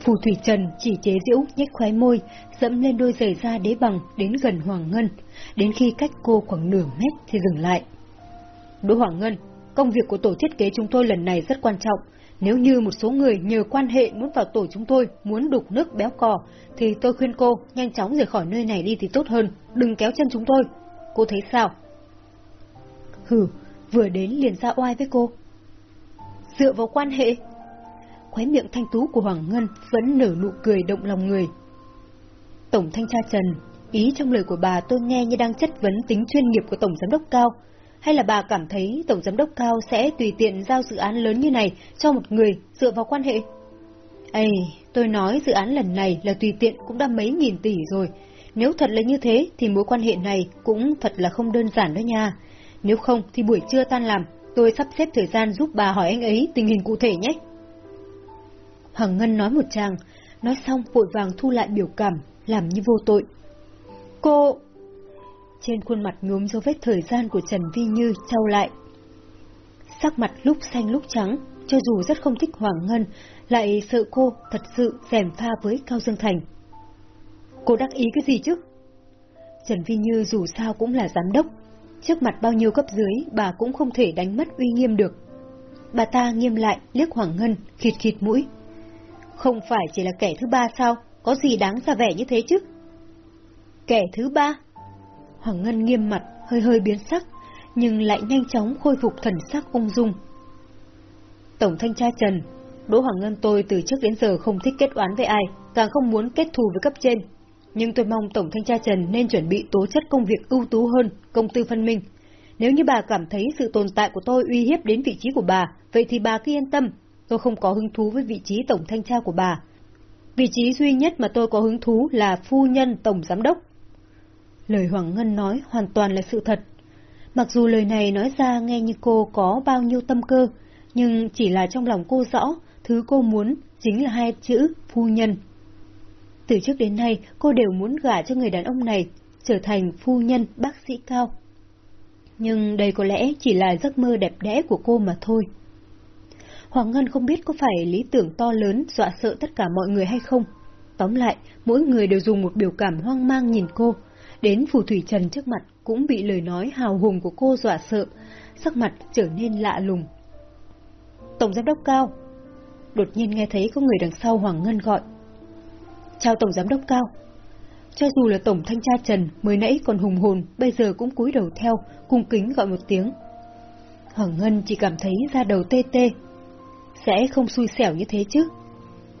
Phù Thủy Trần chỉ chế giễu nhếch khóe môi, dẫm lên đôi giày da đế bằng đến gần Hoàng Ngân, đến khi cách cô khoảng nửa mét thì dừng lại. Đỗ Hoàng Ngân, công việc của tổ thiết kế chúng tôi lần này rất quan trọng. Nếu như một số người nhờ quan hệ muốn vào tổ chúng tôi, muốn đục nước béo cò, thì tôi khuyên cô nhanh chóng rời khỏi nơi này đi thì tốt hơn, đừng kéo chân chúng tôi. Cô thấy sao? Hừ, vừa đến liền ra oai với cô. Dựa vào quan hệ, khóe miệng thanh tú của Hoàng Ngân vẫn nở nụ cười động lòng người. Tổng thanh tra Trần, ý trong lời của bà tôi nghe như đang chất vấn tính chuyên nghiệp của Tổng Giám đốc Cao, hay là bà cảm thấy Tổng Giám đốc Cao sẽ tùy tiện giao dự án lớn như này cho một người dựa vào quan hệ? Ê, tôi nói dự án lần này là tùy tiện cũng đã mấy nghìn tỷ rồi. Nếu thật là như thế thì mối quan hệ này cũng thật là không đơn giản đó nha. Nếu không thì buổi trưa tan làm, tôi sắp xếp thời gian giúp bà hỏi anh ấy tình hình cụ thể nhé. Hoàng Ngân nói một tràng, nói xong vội vàng thu lại biểu cảm, làm như vô tội. Cô... Trên khuôn mặt nhuốm dấu vết thời gian của Trần Vi Như trao lại. Sắc mặt lúc xanh lúc trắng, cho dù rất không thích Hoàng Ngân, lại sợ cô thật sự rèm pha với Cao Dương Thành. Cô đắc ý cái gì chứ? Trần Vi Như dù sao cũng là giám đốc, trước mặt bao nhiêu cấp dưới bà cũng không thể đánh mất uy nghiêm được. Bà ta nghiêm lại liếc Hoàng Ngân, khịt khịt mũi. Không phải chỉ là kẻ thứ ba sao? Có gì đáng ra vẻ như thế chứ? Kẻ thứ ba? Hoàng Ngân nghiêm mặt, hơi hơi biến sắc, nhưng lại nhanh chóng khôi phục thần sắc ung dung. Tổng thanh tra Trần, Đỗ Hoàng Ngân tôi từ trước đến giờ không thích kết oán với ai, càng không muốn kết thù với cấp trên. Nhưng tôi mong Tổng thanh tra Trần nên chuẩn bị tố chất công việc ưu tú hơn, công tư phân minh. Nếu như bà cảm thấy sự tồn tại của tôi uy hiếp đến vị trí của bà, vậy thì bà cứ yên tâm, tôi không có hứng thú với vị trí tổng thanh tra của bà. Vị trí duy nhất mà tôi có hứng thú là phu nhân tổng giám đốc. Lời Hoàng Ngân nói hoàn toàn là sự thật. Mặc dù lời này nói ra nghe như cô có bao nhiêu tâm cơ, nhưng chỉ là trong lòng cô rõ, thứ cô muốn chính là hai chữ phu nhân. Từ trước đến nay, cô đều muốn gả cho người đàn ông này, trở thành phu nhân bác sĩ cao. Nhưng đây có lẽ chỉ là giấc mơ đẹp đẽ của cô mà thôi. Hoàng Ngân không biết có phải lý tưởng to lớn dọa sợ tất cả mọi người hay không. Tóm lại, mỗi người đều dùng một biểu cảm hoang mang nhìn cô. Đến phù thủy trần trước mặt cũng bị lời nói hào hùng của cô dọa sợ, sắc mặt trở nên lạ lùng. Tổng giám đốc cao. Đột nhiên nghe thấy có người đằng sau Hoàng Ngân gọi. Chào Tổng giám đốc cao. Cho dù là Tổng thanh tra Trần mới nãy còn hùng hồn, bây giờ cũng cúi đầu theo, cung kính gọi một tiếng. Hoàng Ngân chỉ cảm thấy da đầu tê tê, sẽ không xui xẻo như thế chứ.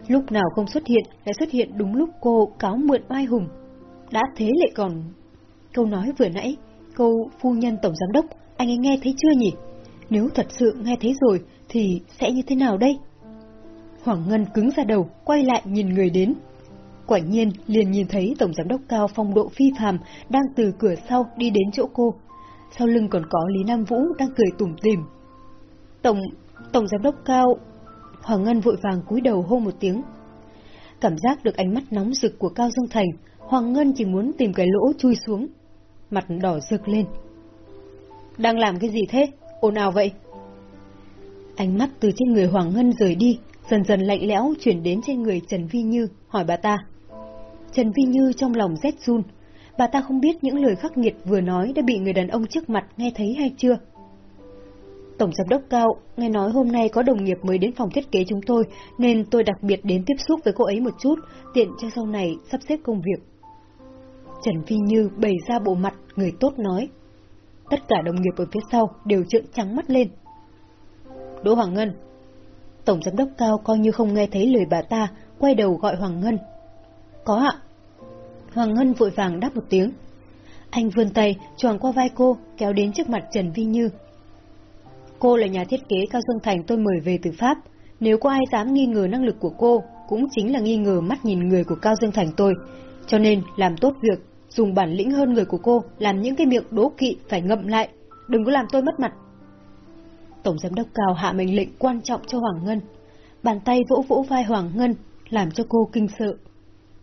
Lúc nào không xuất hiện lại xuất hiện đúng lúc cô cáo mượn oai hùng. Đã thế lại còn... Câu nói vừa nãy, câu phu nhân tổng giám đốc, anh ấy nghe thấy chưa nhỉ? Nếu thật sự nghe thấy rồi, thì sẽ như thế nào đây? Hoàng Ngân cứng ra đầu, quay lại nhìn người đến. Quả nhiên, liền nhìn thấy Tổng Giám đốc Cao phong độ phi phàm đang từ cửa sau đi đến chỗ cô. Sau lưng còn có Lý Nam Vũ đang cười tủm tỉm. Tổng, Tổng Giám đốc Cao, Hoàng Ngân vội vàng cúi đầu hô một tiếng. Cảm giác được ánh mắt nóng rực của Cao Dương Thành, Hoàng Ngân chỉ muốn tìm cái lỗ chui xuống. Mặt đỏ rực lên. Đang làm cái gì thế? Ồn ào vậy? Ánh mắt từ trên người Hoàng Ngân rời đi, dần dần lạnh lẽo chuyển đến trên người Trần Vi Như, hỏi bà ta. Trần Vi Như trong lòng rét run. Bà ta không biết những lời khắc nghiệt vừa nói đã bị người đàn ông trước mặt nghe thấy hay chưa. Tổng giám đốc Cao, nghe nói hôm nay có đồng nghiệp mới đến phòng thiết kế chúng tôi, nên tôi đặc biệt đến tiếp xúc với cô ấy một chút, tiện cho sau này sắp xếp công việc. Trần Phi Như bày ra bộ mặt người tốt nói. Tất cả đồng nghiệp ở phía sau đều trợn trắng mắt lên. Đỗ Hoàng Ngân Tổng giám đốc Cao coi như không nghe thấy lời bà ta, quay đầu gọi Hoàng Ngân. Có ạ. Hoàng Ngân vội vàng đáp một tiếng. Anh vươn tay, tròn qua vai cô, kéo đến trước mặt Trần Vi Như, Cô là nhà thiết kế Cao Dương Thành tôi mời về từ Pháp. Nếu có ai dám nghi ngờ năng lực của cô, cũng chính là nghi ngờ mắt nhìn người của Cao Dương Thành tôi. Cho nên, làm tốt việc, dùng bản lĩnh hơn người của cô, làm những cái miệng đố kỵ phải ngậm lại. Đừng có làm tôi mất mặt. Tổng giám đốc Cao hạ mệnh lệnh quan trọng cho Hoàng Ngân. Bàn tay vỗ vỗ vai Hoàng Ngân, làm cho cô kinh sợ.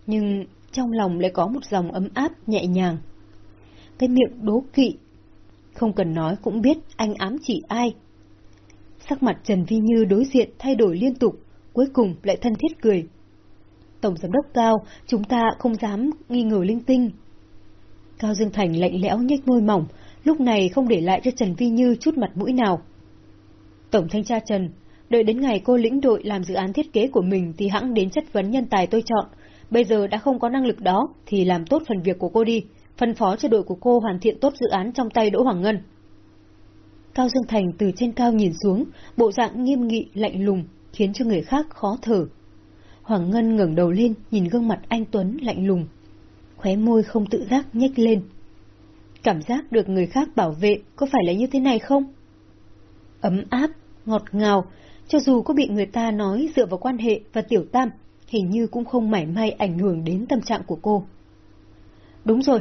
Nhưng trong lòng lại có một dòng ấm áp nhẹ nhàng. Cái miệng đố kỵ. Không cần nói cũng biết anh ám chỉ ai, Sắc mặt Trần Vi Như đối diện thay đổi liên tục, cuối cùng lại thân thiết cười. Tổng Giám đốc Cao, chúng ta không dám nghi ngờ linh tinh. Cao Dương Thành lạnh lẽo nhếch môi mỏng, lúc này không để lại cho Trần Vi Như chút mặt mũi nào. Tổng thanh tra Trần, đợi đến ngày cô lĩnh đội làm dự án thiết kế của mình thì hãng đến chất vấn nhân tài tôi chọn. Bây giờ đã không có năng lực đó thì làm tốt phần việc của cô đi, phân phó cho đội của cô hoàn thiện tốt dự án trong tay Đỗ Hoàng Ngân. Cao Dương Thành từ trên cao nhìn xuống, bộ dạng nghiêm nghị lạnh lùng, khiến cho người khác khó thở. Hoàng Ngân ngẩng đầu lên, nhìn gương mặt anh Tuấn lạnh lùng. Khóe môi không tự giác nhếch lên. Cảm giác được người khác bảo vệ có phải là như thế này không? Ấm áp, ngọt ngào, cho dù có bị người ta nói dựa vào quan hệ và tiểu tam, hình như cũng không mảy may ảnh hưởng đến tâm trạng của cô. Đúng rồi.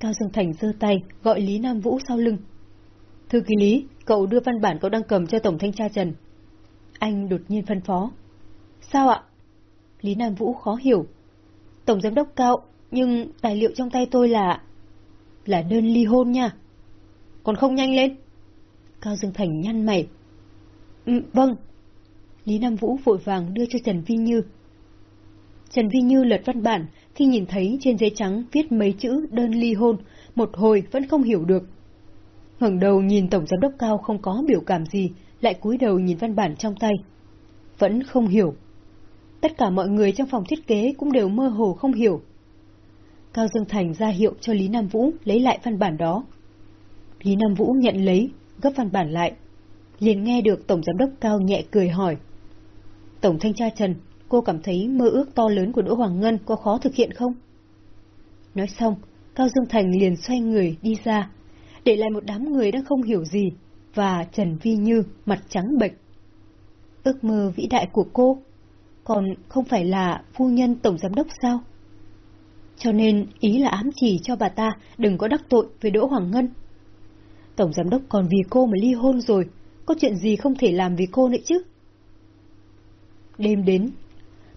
Cao Dương Thành giơ tay, gọi Lý Nam Vũ sau lưng. Thư ký Lý, cậu đưa văn bản cậu đang cầm cho Tổng Thanh tra Trần. Anh đột nhiên phân phó. Sao ạ? Lý Nam Vũ khó hiểu. Tổng Giám đốc Cao, nhưng tài liệu trong tay tôi là... là đơn ly hôn nha. Còn không nhanh lên. Cao Dương Thành nhăn mày. Ừ, vâng. Lý Nam Vũ vội vàng đưa cho Trần Vi Như. Trần Vi Như lật văn bản, khi nhìn thấy trên giấy trắng viết mấy chữ đơn ly hôn, một hồi vẫn không hiểu được ngẩng đầu nhìn Tổng Giám đốc Cao không có biểu cảm gì, lại cúi đầu nhìn văn bản trong tay. Vẫn không hiểu. Tất cả mọi người trong phòng thiết kế cũng đều mơ hồ không hiểu. Cao Dương Thành ra hiệu cho Lý Nam Vũ lấy lại văn bản đó. Lý Nam Vũ nhận lấy, gấp văn bản lại. Liền nghe được Tổng Giám đốc Cao nhẹ cười hỏi. Tổng Thanh tra Trần, cô cảm thấy mơ ước to lớn của Đỗ Hoàng Ngân có khó thực hiện không? Nói xong, Cao Dương Thành liền xoay người đi ra, để lại một đám người đang không hiểu gì, và Trần Vi Như mặt trắng bệch. Ước mơ vĩ đại của cô, còn không phải là phu nhân Tổng Giám đốc sao? Cho nên ý là ám chỉ cho bà ta đừng có đắc tội với Đỗ Hoàng Ngân. Tổng Giám đốc còn vì cô mà ly hôn rồi, có chuyện gì không thể làm vì cô nữa chứ? Đêm đến,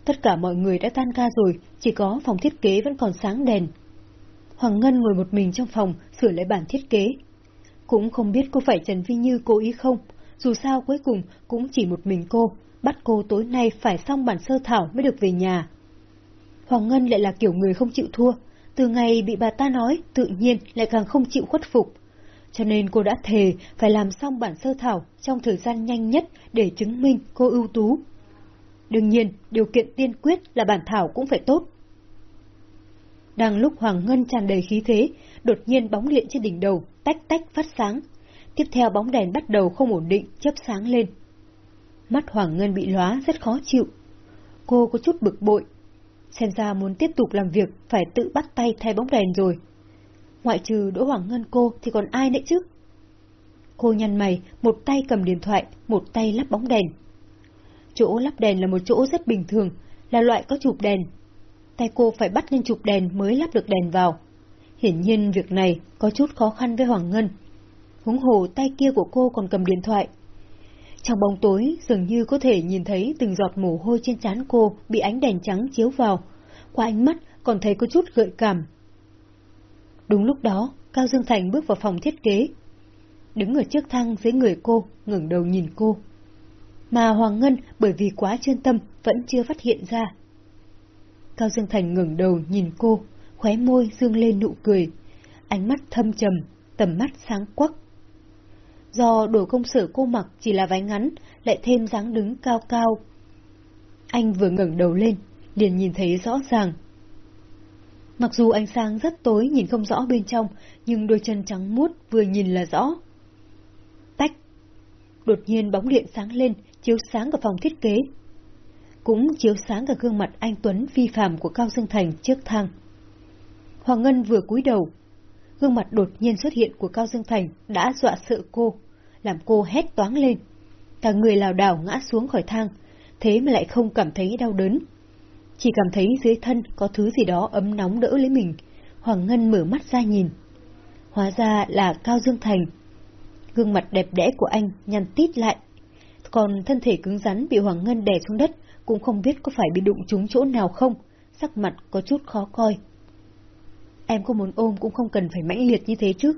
tất cả mọi người đã tan ca rồi, chỉ có phòng thiết kế vẫn còn sáng đèn. Hoàng Ngân ngồi một mình trong phòng, sửa lại bản thiết kế. Cũng không biết có phải Trần Vi Như cố ý không, dù sao cuối cùng cũng chỉ một mình cô, bắt cô tối nay phải xong bản sơ thảo mới được về nhà. Hoàng Ngân lại là kiểu người không chịu thua, từ ngày bị bà ta nói tự nhiên lại càng không chịu khuất phục. Cho nên cô đã thề phải làm xong bản sơ thảo trong thời gian nhanh nhất để chứng minh cô ưu tú. Đương nhiên, điều kiện tiên quyết là bản thảo cũng phải tốt. Đang lúc Hoàng Ngân tràn đầy khí thế, đột nhiên bóng điện trên đỉnh đầu tách tách phát sáng. Tiếp theo bóng đèn bắt đầu không ổn định, chớp sáng lên. Mắt Hoàng Ngân bị lóa rất khó chịu. Cô có chút bực bội. Xem ra muốn tiếp tục làm việc phải tự bắt tay thay bóng đèn rồi. Ngoại trừ Đỗ Hoàng Ngân cô thì còn ai nữa chứ? Cô nhăn mày, một tay cầm điện thoại, một tay lắp bóng đèn. Chỗ lắp đèn là một chỗ rất bình thường, là loại có chụp đèn. Tay cô phải bắt lên chụp đèn mới lắp được đèn vào. Hiển nhiên việc này có chút khó khăn với Hoàng Ngân. Húng hồ tay kia của cô còn cầm điện thoại. Trong bóng tối dường như có thể nhìn thấy từng giọt mồ hôi trên trán cô bị ánh đèn trắng chiếu vào. Qua ánh mắt còn thấy có chút gợi cảm. Đúng lúc đó, Cao Dương Thành bước vào phòng thiết kế. Đứng ở trước thang dưới người cô, ngẩng đầu nhìn cô. Mà Hoàng Ngân bởi vì quá chuyên tâm vẫn chưa phát hiện ra. Cao Dương Thành ngẩng đầu nhìn cô, khóe môi dương lên nụ cười, ánh mắt thâm trầm, tầm mắt sáng quắc. Do đồ công sở cô mặc chỉ là váy ngắn, lại thêm dáng đứng cao cao. Anh vừa ngẩng đầu lên, liền nhìn thấy rõ ràng. Mặc dù ánh sáng rất tối nhìn không rõ bên trong, nhưng đôi chân trắng muốt vừa nhìn là rõ. Tách! Đột nhiên bóng điện sáng lên, chiếu sáng cả phòng thiết kế. Cũng chiếu sáng cả gương mặt anh Tuấn vi phạm của Cao Dương Thành trước thang. Hoàng Ngân vừa cúi đầu. Gương mặt đột nhiên xuất hiện của Cao Dương Thành đã dọa sợ cô, làm cô hét toáng lên. Cả người lào đảo ngã xuống khỏi thang, thế mà lại không cảm thấy đau đớn. Chỉ cảm thấy dưới thân có thứ gì đó ấm nóng đỡ lấy mình. Hoàng Ngân mở mắt ra nhìn. Hóa ra là Cao Dương Thành. Gương mặt đẹp đẽ của anh nhăn tít lại. Còn thân thể cứng rắn bị Hoàng Ngân đè xuống đất, cũng không biết có phải bị đụng trúng chỗ nào không, sắc mặt có chút khó coi. Em có muốn ôm cũng không cần phải mãnh liệt như thế chứ.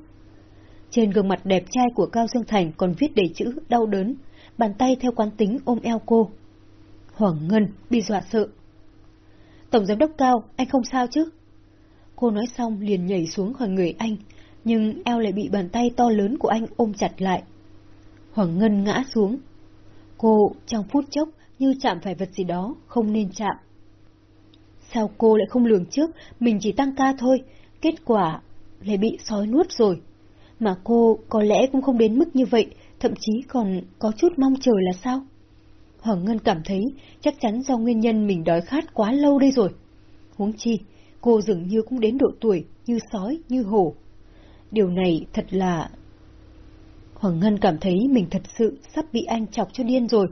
Trên gương mặt đẹp trai của Cao Dương Thành còn viết đầy chữ đau đớn, bàn tay theo quán tính ôm eo cô. Hoàng Ngân bị dọa sợ. Tổng giám đốc Cao, anh không sao chứ? Cô nói xong liền nhảy xuống khỏi người anh, nhưng eo lại bị bàn tay to lớn của anh ôm chặt lại. Hoàng Ngân ngã xuống. Cô trong phút chốc như chạm phải vật gì đó, không nên chạm. Sao cô lại không lường trước, mình chỉ tăng ca thôi, kết quả lại bị sói nuốt rồi. Mà cô có lẽ cũng không đến mức như vậy, thậm chí còn có chút mong chờ là sao? Hoàng Ngân cảm thấy chắc chắn do nguyên nhân mình đói khát quá lâu đây rồi. Huống chi, cô dường như cũng đến độ tuổi như sói, như hổ. Điều này thật là... Hoàng Ngân cảm thấy mình thật sự sắp bị anh chọc cho điên rồi.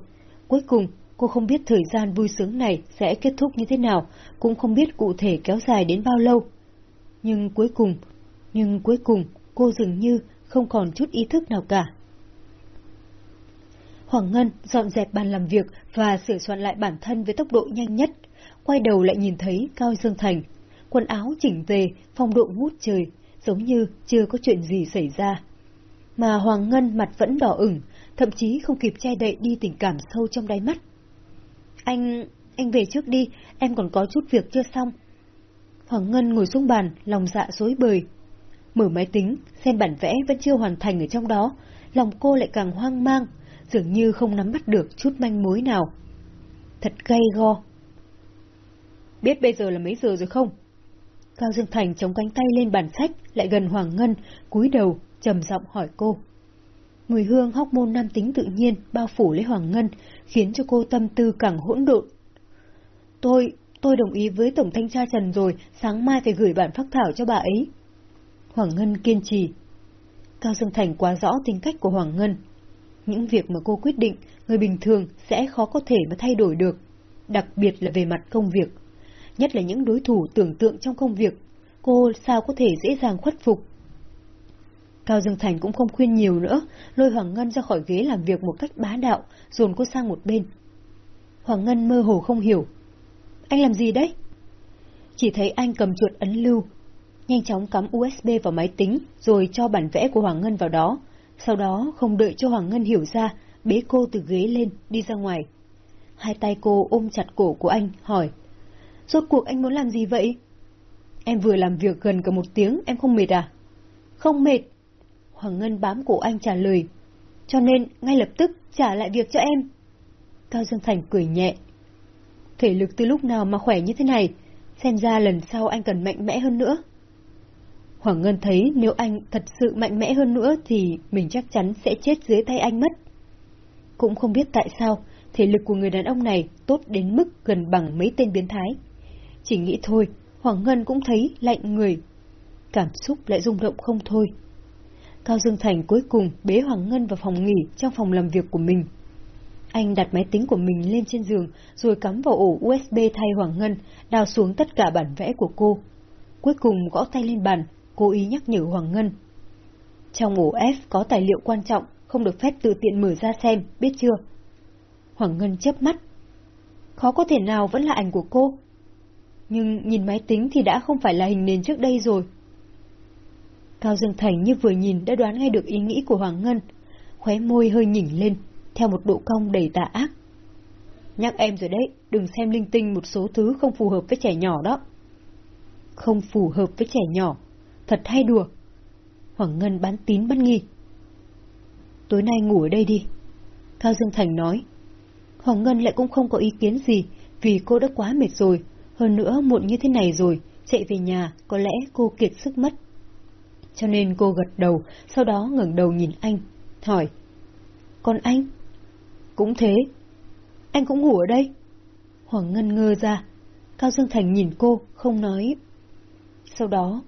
Cuối cùng, cô không biết thời gian vui sướng này sẽ kết thúc như thế nào, cũng không biết cụ thể kéo dài đến bao lâu. Nhưng cuối cùng, nhưng cuối cùng, cô dường như không còn chút ý thức nào cả. Hoàng Ngân dọn dẹp bàn làm việc và sửa soạn lại bản thân với tốc độ nhanh nhất, quay đầu lại nhìn thấy Cao Dương Thành. Quần áo chỉnh tề, phong độ ngút trời, giống như chưa có chuyện gì xảy ra. Mà Hoàng Ngân mặt vẫn đỏ ửng, thậm chí không kịp che đậy đi tình cảm sâu trong đáy mắt. Anh... anh về trước đi, em còn có chút việc chưa xong. Hoàng Ngân ngồi xuống bàn, lòng dạ dối bời. Mở máy tính, xem bản vẽ vẫn chưa hoàn thành ở trong đó, lòng cô lại càng hoang mang, dường như không nắm bắt được chút manh mối nào. Thật gay go. Biết bây giờ là mấy giờ rồi không? Cao Dương Thành chống cánh tay lên bàn sách, lại gần Hoàng Ngân, cúi đầu, trầm giọng hỏi cô. Mùi hương hóc môn nam tính tự nhiên bao phủ lấy Hoàng Ngân, khiến cho cô tâm tư càng hỗn độn. Tôi, tôi đồng ý với Tổng Thanh tra Trần rồi, sáng mai phải gửi bản phác thảo cho bà ấy. Hoàng Ngân kiên trì. Cao Dương Thành quá rõ tính cách của Hoàng Ngân. Những việc mà cô quyết định, người bình thường sẽ khó có thể mà thay đổi được, đặc biệt là về mặt công việc. Nhất là những đối thủ tưởng tượng trong công việc, cô sao có thể dễ dàng khuất phục. Cao Dương Thành cũng không khuyên nhiều nữa, lôi Hoàng Ngân ra khỏi ghế làm việc một cách bá đạo, dồn cô sang một bên. Hoàng Ngân mơ hồ không hiểu. Anh làm gì đấy? Chỉ thấy anh cầm chuột ấn lưu, nhanh chóng cắm USB vào máy tính rồi cho bản vẽ của Hoàng Ngân vào đó, sau đó không đợi cho Hoàng Ngân hiểu ra, bế cô từ ghế lên, đi ra ngoài. Hai tay cô ôm chặt cổ của anh, hỏi. Rốt cuộc anh muốn làm gì vậy? Em vừa làm việc gần cả một tiếng, em không mệt à? Không mệt. Hoàng Ngân bám cổ anh trả lời. Cho nên, ngay lập tức, trả lại việc cho em. Cao Dương Thành cười nhẹ. Thể lực từ lúc nào mà khỏe như thế này, xem ra lần sau anh cần mạnh mẽ hơn nữa. Hoàng Ngân thấy nếu anh thật sự mạnh mẽ hơn nữa thì mình chắc chắn sẽ chết dưới tay anh mất. Cũng không biết tại sao, thể lực của người đàn ông này tốt đến mức gần bằng mấy tên biến thái. Chỉ nghĩ thôi, Hoàng Ngân cũng thấy lạnh người. Cảm xúc lại rung động không thôi. Cao Dương Thành cuối cùng bế Hoàng Ngân vào phòng nghỉ trong phòng làm việc của mình. Anh đặt máy tính của mình lên trên giường rồi cắm vào ổ USB thay Hoàng Ngân, đào xuống tất cả bản vẽ của cô. Cuối cùng gõ tay lên bàn, cố ý nhắc nhở Hoàng Ngân. Trong ổ F có tài liệu quan trọng, không được phép tự tiện mở ra xem, biết chưa? Hoàng Ngân chớp mắt. Khó có thể nào vẫn là ảnh của cô. Nhưng nhìn máy tính thì đã không phải là hình nền trước đây rồi. Cao Dương Thành như vừa nhìn đã đoán ngay được ý nghĩ của Hoàng Ngân, khóe môi hơi nhỉnh lên, theo một độ cong đầy tà ác. Nhắc em rồi đấy, đừng xem linh tinh một số thứ không phù hợp với trẻ nhỏ đó. Không phù hợp với trẻ nhỏ thật hay đùa. Hoàng Ngân bán tín bán nghi. Tối nay ngủ ở đây đi. Cao Dương Thành nói. Hoàng Ngân lại cũng không có ý kiến gì, vì cô đã quá mệt rồi, hơn nữa muộn như thế này rồi, chạy về nhà, có lẽ cô kiệt sức mất. Cho nên cô gật đầu, sau đó ngẩng đầu nhìn anh, hỏi. Còn anh? Cũng thế. Anh cũng ngủ ở đây? Hoàng Ngân ngơ ra. Cao Dương Thành nhìn cô, không nói. Sau đó,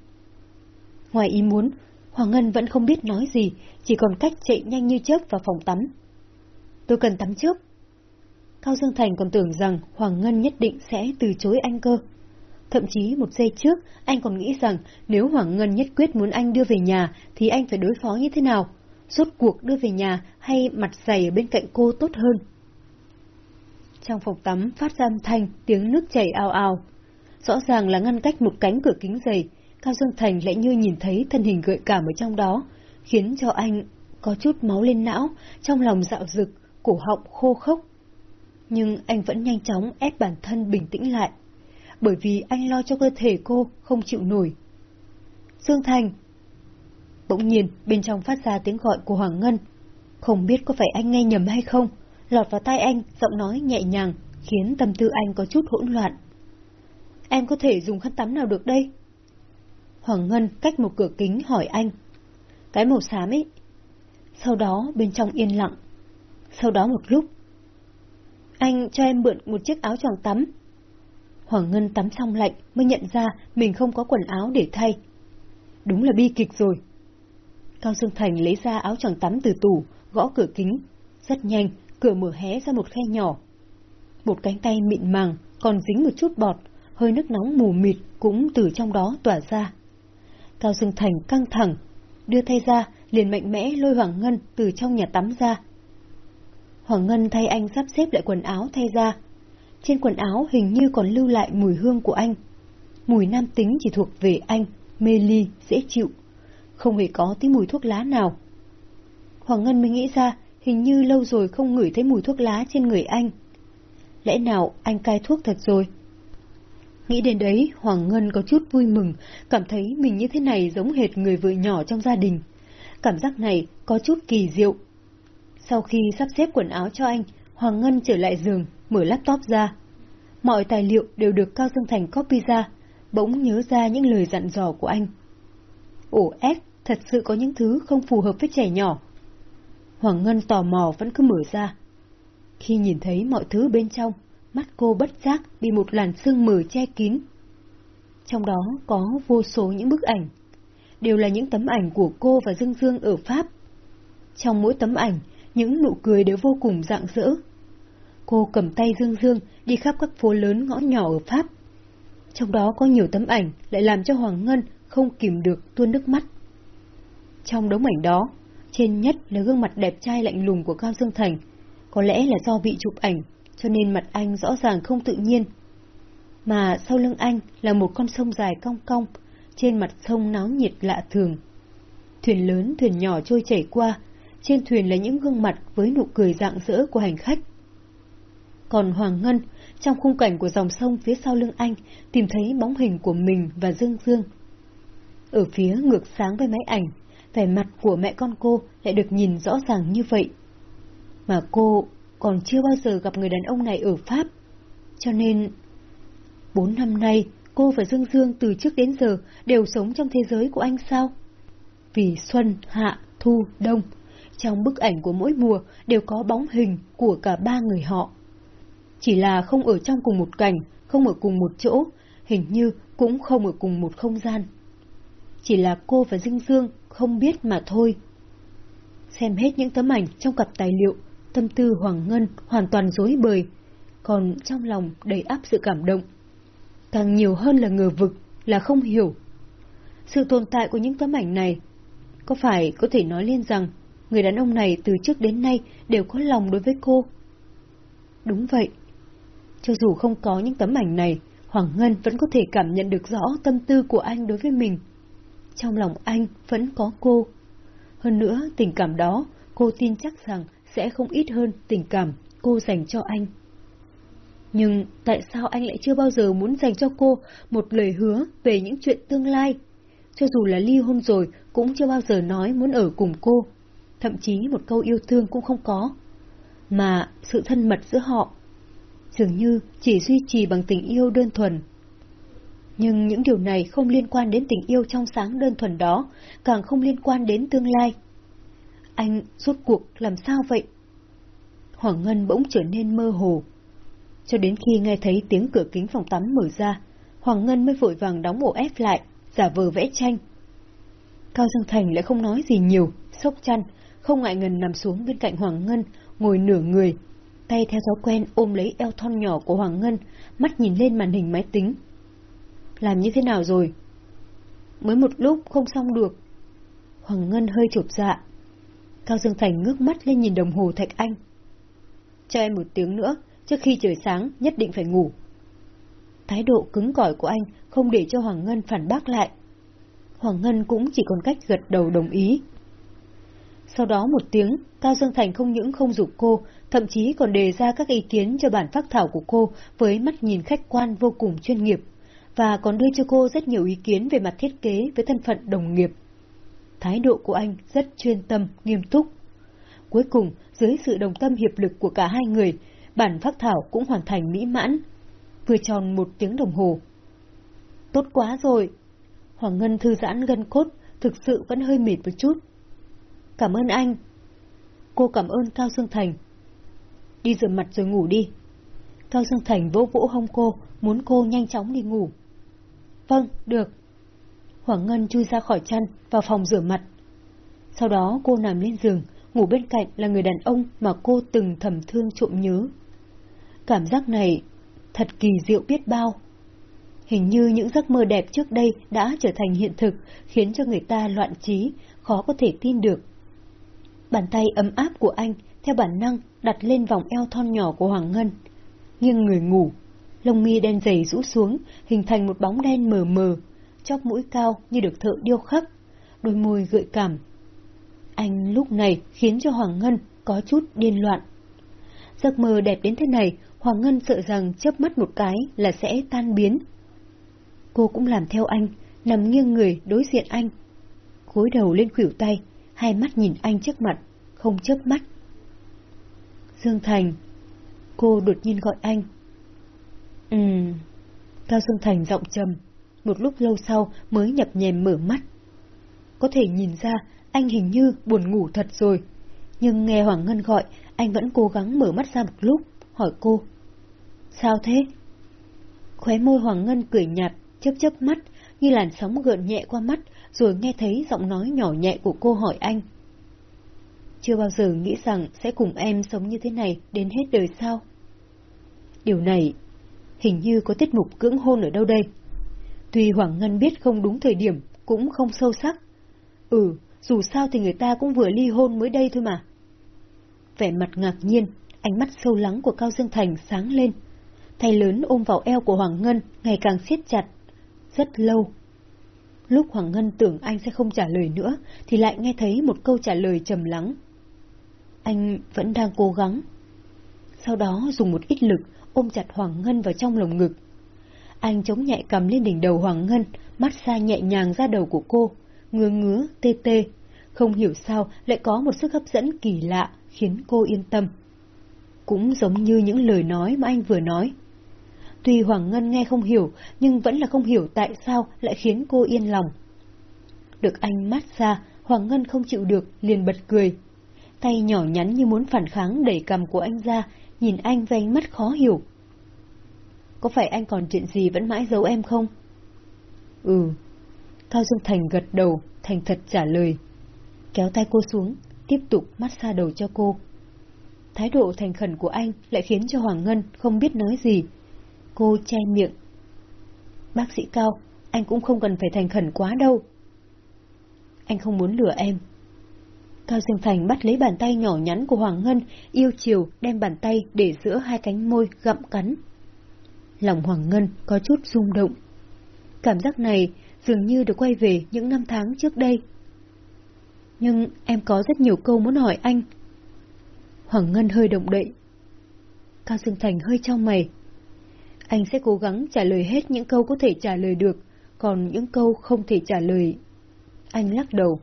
Ngoài ý muốn, Hoàng Ngân vẫn không biết nói gì, chỉ còn cách chạy nhanh như chớp vào phòng tắm. Tôi cần tắm trước. Cao Dương Thành còn tưởng rằng Hoàng Ngân nhất định sẽ từ chối anh cơ. Thậm chí một giây trước, anh còn nghĩ rằng nếu Hoàng Ngân nhất quyết muốn anh đưa về nhà, thì anh phải đối phó như thế nào? Rốt cuộc đưa về nhà hay mặt dày ở bên cạnh cô tốt hơn? Trong phòng tắm phát ra âm thanh, tiếng nước chảy ao ao, Rõ ràng là ngăn cách một cánh cửa kính dày, Cao Dương Thành lại như nhìn thấy thân hình gợi cảm ở trong đó, khiến cho anh có chút máu lên não, trong lòng dạo rực, cổ họng khô khốc. Nhưng anh vẫn nhanh chóng ép bản thân bình tĩnh lại bởi vì anh lo cho cơ thể cô không chịu nổi. Dương Thành! Bỗng nhiên, bên trong phát ra tiếng gọi của Hoàng Ngân. Không biết có phải anh nghe nhầm hay không, lọt vào tai anh, giọng nói nhẹ nhàng, khiến tâm tư anh có chút hỗn loạn. Em có thể dùng khăn tắm nào được đây? Hoàng Ngân cách một cửa kính hỏi anh. Cái màu xám ấy. Sau đó bên trong yên lặng. Sau đó một lúc. Anh cho em mượn một chiếc áo choàng tắm. Hoàng Ngân tắm xong lạnh mới nhận ra mình không có quần áo để thay. Đúng là bi kịch rồi. Cao Dương Thành lấy ra áo choàng tắm từ tủ, gõ cửa kính. Rất nhanh, cửa mở hé ra một khe nhỏ. Một cánh tay mịn màng, còn dính một chút bọt, hơi nước nóng mù mịt cũng từ trong đó tỏa ra. Cao Dương Thành căng thẳng, đưa tay ra, liền mạnh mẽ lôi Hoàng Ngân từ trong nhà tắm ra. Hoàng Ngân thay anh sắp xếp lại quần áo thay ra. Trên quần áo hình như còn lưu lại mùi hương của anh. Mùi nam tính chỉ thuộc về anh, mê ly, dễ chịu. Không hề có tí mùi thuốc lá nào. Hoàng Ngân mới nghĩ ra, hình như lâu rồi không ngửi thấy mùi thuốc lá trên người anh. Lẽ nào anh cai thuốc thật rồi? Nghĩ đến đấy, Hoàng Ngân có chút vui mừng, cảm thấy mình như thế này giống hệt người vợ nhỏ trong gia đình. Cảm giác này có chút kỳ diệu. Sau khi sắp xếp quần áo cho anh, Hoàng Ngân trở lại giường, mở laptop ra. Mọi tài liệu đều được Cao Dương Thành copy ra, bỗng nhớ ra những lời dặn dò của anh. Ổ S thật sự có những thứ không phù hợp với trẻ nhỏ. Hoàng Ngân tò mò vẫn cứ mở ra. Khi nhìn thấy mọi thứ bên trong, mắt cô bất giác bị một làn sương mờ che kín. Trong đó có vô số những bức ảnh, đều là những tấm ảnh của cô và Dương Dương ở Pháp. Trong mỗi tấm ảnh, những nụ cười đều vô cùng rạng rỡ. Cô cầm tay Dương Dương đi khắp các phố lớn ngõ nhỏ ở Pháp. Trong đó có nhiều tấm ảnh lại làm cho Hoàng Ngân không kìm được tuôn nước mắt. Trong đống ảnh đó, trên nhất là gương mặt đẹp trai lạnh lùng của Cao Dương Thành, có lẽ là do bị chụp ảnh cho nên mặt anh rõ ràng không tự nhiên. Mà sau lưng anh là một con sông dài cong cong, trên mặt sông náo nhiệt lạ thường. Thuyền lớn, thuyền nhỏ trôi chảy qua, trên thuyền là những gương mặt với nụ cười rạng rỡ của hành khách. Còn Hoàng Ngân, trong khung cảnh của dòng sông phía sau lưng anh, tìm thấy bóng hình của mình và Dương Dương. Ở phía ngược sáng với máy ảnh, vẻ mặt của mẹ con cô lại được nhìn rõ ràng như vậy. Mà cô còn chưa bao giờ gặp người đàn ông này ở Pháp. Cho nên, bốn năm nay, cô và Dương Dương từ trước đến giờ đều sống trong thế giới của anh sao? Vì xuân, hạ, thu, đông, trong bức ảnh của mỗi mùa đều có bóng hình của cả ba người họ. Chỉ là không ở trong cùng một cảnh, không ở cùng một chỗ, hình như cũng không ở cùng một không gian. Chỉ là cô và Dinh Dương không biết mà thôi. Xem hết những tấm ảnh trong cặp tài liệu, tâm tư Hoàng Ngân hoàn toàn dối bời, còn trong lòng đầy áp sự cảm động. Càng nhiều hơn là ngờ vực, là không hiểu. Sự tồn tại của những tấm ảnh này, có phải có thể nói lên rằng người đàn ông này từ trước đến nay đều có lòng đối với cô? Đúng vậy. Cho dù không có những tấm ảnh này, Hoàng Ngân vẫn có thể cảm nhận được rõ tâm tư của anh đối với mình. Trong lòng anh vẫn có cô. Hơn nữa, tình cảm đó, cô tin chắc rằng sẽ không ít hơn tình cảm cô dành cho anh. Nhưng tại sao anh lại chưa bao giờ muốn dành cho cô một lời hứa về những chuyện tương lai? Cho dù là ly hôn rồi, cũng chưa bao giờ nói muốn ở cùng cô. Thậm chí một câu yêu thương cũng không có. Mà sự thân mật giữa họ dường như chỉ duy trì bằng tình yêu đơn thuần. Nhưng những điều này không liên quan đến tình yêu trong sáng đơn thuần đó, càng không liên quan đến tương lai. Anh rốt cuộc làm sao vậy? Hoàng Ngân bỗng trở nên mơ hồ. Cho đến khi nghe thấy tiếng cửa kính phòng tắm mở ra, Hoàng Ngân mới vội vàng đóng ổ ép lại, giả vờ vẽ tranh. Cao Dương Thành lại không nói gì nhiều, sốc chăn, không ngại ngần nằm xuống bên cạnh Hoàng Ngân, ngồi nửa người, tay theo thói quen ôm lấy eo thon nhỏ của Hoàng Ngân, mắt nhìn lên màn hình máy tính. Làm như thế nào rồi? Mới một lúc không xong được. Hoàng Ngân hơi chụp dạ, Cao Dương Thành ngước mắt lên nhìn đồng hồ Thạch Anh. Cho em một tiếng nữa, trước khi trời sáng nhất định phải ngủ. Thái độ cứng cỏi của anh không để cho Hoàng Ngân phản bác lại. Hoàng Ngân cũng chỉ còn cách gật đầu đồng ý. Sau đó một tiếng, Cao Dương Thành không những không dục cô, thậm chí còn đề ra các ý kiến cho bản phác thảo của cô với mắt nhìn khách quan vô cùng chuyên nghiệp, và còn đưa cho cô rất nhiều ý kiến về mặt thiết kế với thân phận đồng nghiệp. Thái độ của anh rất chuyên tâm, nghiêm túc. Cuối cùng, dưới sự đồng tâm hiệp lực của cả hai người, bản phác thảo cũng hoàn thành mỹ mãn. Vừa tròn một tiếng đồng hồ. Tốt quá rồi! Hoàng Ngân thư giãn gân cốt, thực sự vẫn hơi mệt một chút. Cảm ơn anh. Cô cảm ơn Cao Dương Thành. Đi rửa mặt rồi ngủ đi. Cao Dương Thành vỗ vỗ hông cô, muốn cô nhanh chóng đi ngủ. Vâng, được. Hoàng Ngân chui ra khỏi chăn, vào phòng rửa mặt. Sau đó cô nằm lên giường, ngủ bên cạnh là người đàn ông mà cô từng thầm thương trộm nhớ. Cảm giác này thật kỳ diệu biết bao. Hình như những giấc mơ đẹp trước đây đã trở thành hiện thực, khiến cho người ta loạn trí, khó có thể tin được. Bàn tay ấm áp của anh, theo bản năng, đặt lên vòng eo thon nhỏ của Hoàng Ngân. Nghiêng người ngủ, lông mi đen dày rũ xuống, hình thành một bóng đen mờ mờ, chóp mũi cao như được thợ điêu khắc, đôi môi gợi cảm. Anh lúc này khiến cho Hoàng Ngân có chút điên loạn. Giấc mơ đẹp đến thế này, Hoàng Ngân sợ rằng chớp mắt một cái là sẽ tan biến. Cô cũng làm theo anh, nằm nghiêng người đối diện anh. Cúi đầu lên khuỷu tay, hai mắt nhìn anh trước mặt, không chớp mắt. Dương Thành, cô đột nhiên gọi anh. Ừm, Cao Dương Thành giọng trầm, một lúc lâu sau mới nhập nhèm mở mắt. Có thể nhìn ra anh hình như buồn ngủ thật rồi, nhưng nghe Hoàng Ngân gọi, anh vẫn cố gắng mở mắt ra một lúc, hỏi cô. Sao thế? Khóe môi Hoàng Ngân cười nhạt, chớp chớp mắt, như làn sóng gợn nhẹ qua mắt, rồi nghe thấy giọng nói nhỏ nhẹ của cô hỏi anh. Chưa bao giờ nghĩ rằng sẽ cùng em sống như thế này đến hết đời sao? Điều này hình như có tiết mục cưỡng hôn ở đâu đây. Tuy Hoàng Ngân biết không đúng thời điểm, cũng không sâu sắc. Ừ, dù sao thì người ta cũng vừa ly hôn mới đây thôi mà. Vẻ mặt ngạc nhiên, ánh mắt sâu lắng của Cao Dương Thành sáng lên. Tay lớn ôm vào eo của Hoàng Ngân ngày càng siết chặt. Rất lâu. Lúc Hoàng Ngân tưởng anh sẽ không trả lời nữa, thì lại nghe thấy một câu trả lời trầm lắng. Anh vẫn đang cố gắng. Sau đó dùng một ít lực ôm chặt Hoàng Ngân vào trong lồng ngực. Anh chống nhẹ cầm lên đỉnh đầu Hoàng Ngân, mắt xa nhẹ nhàng ra đầu của cô, ngứa ngứa, tê tê. Không hiểu sao lại có một sức hấp dẫn kỳ lạ, khiến cô yên tâm. Cũng giống như những lời nói mà anh vừa nói. Tuy Hoàng Ngân nghe không hiểu, nhưng vẫn là không hiểu tại sao lại khiến cô yên lòng. Được anh mát xa, Hoàng Ngân không chịu được, liền bật cười. Tay nhỏ nhắn như muốn phản kháng đẩy cầm của anh ra, nhìn anh với ánh mắt khó hiểu. Có phải anh còn chuyện gì vẫn mãi giấu em không? Ừ. Cao Dương Thành gật đầu, thành thật trả lời. Kéo tay cô xuống, tiếp tục mát xa đầu cho cô. Thái độ thành khẩn của anh lại khiến cho Hoàng Ngân không biết nói gì. Cô che miệng. Bác sĩ Cao, anh cũng không cần phải thành khẩn quá đâu. Anh không muốn lừa em. Cao Dương Thành bắt lấy bàn tay nhỏ nhắn của Hoàng Ngân, yêu chiều đem bàn tay để giữa hai cánh môi gặm cắn. Lòng Hoàng Ngân có chút rung động. Cảm giác này dường như được quay về những năm tháng trước đây. Nhưng em có rất nhiều câu muốn hỏi anh. Hoàng Ngân hơi động đậy. Cao Dương Thành hơi trong mày. Anh sẽ cố gắng trả lời hết những câu có thể trả lời được, còn những câu không thể trả lời. Anh lắc đầu.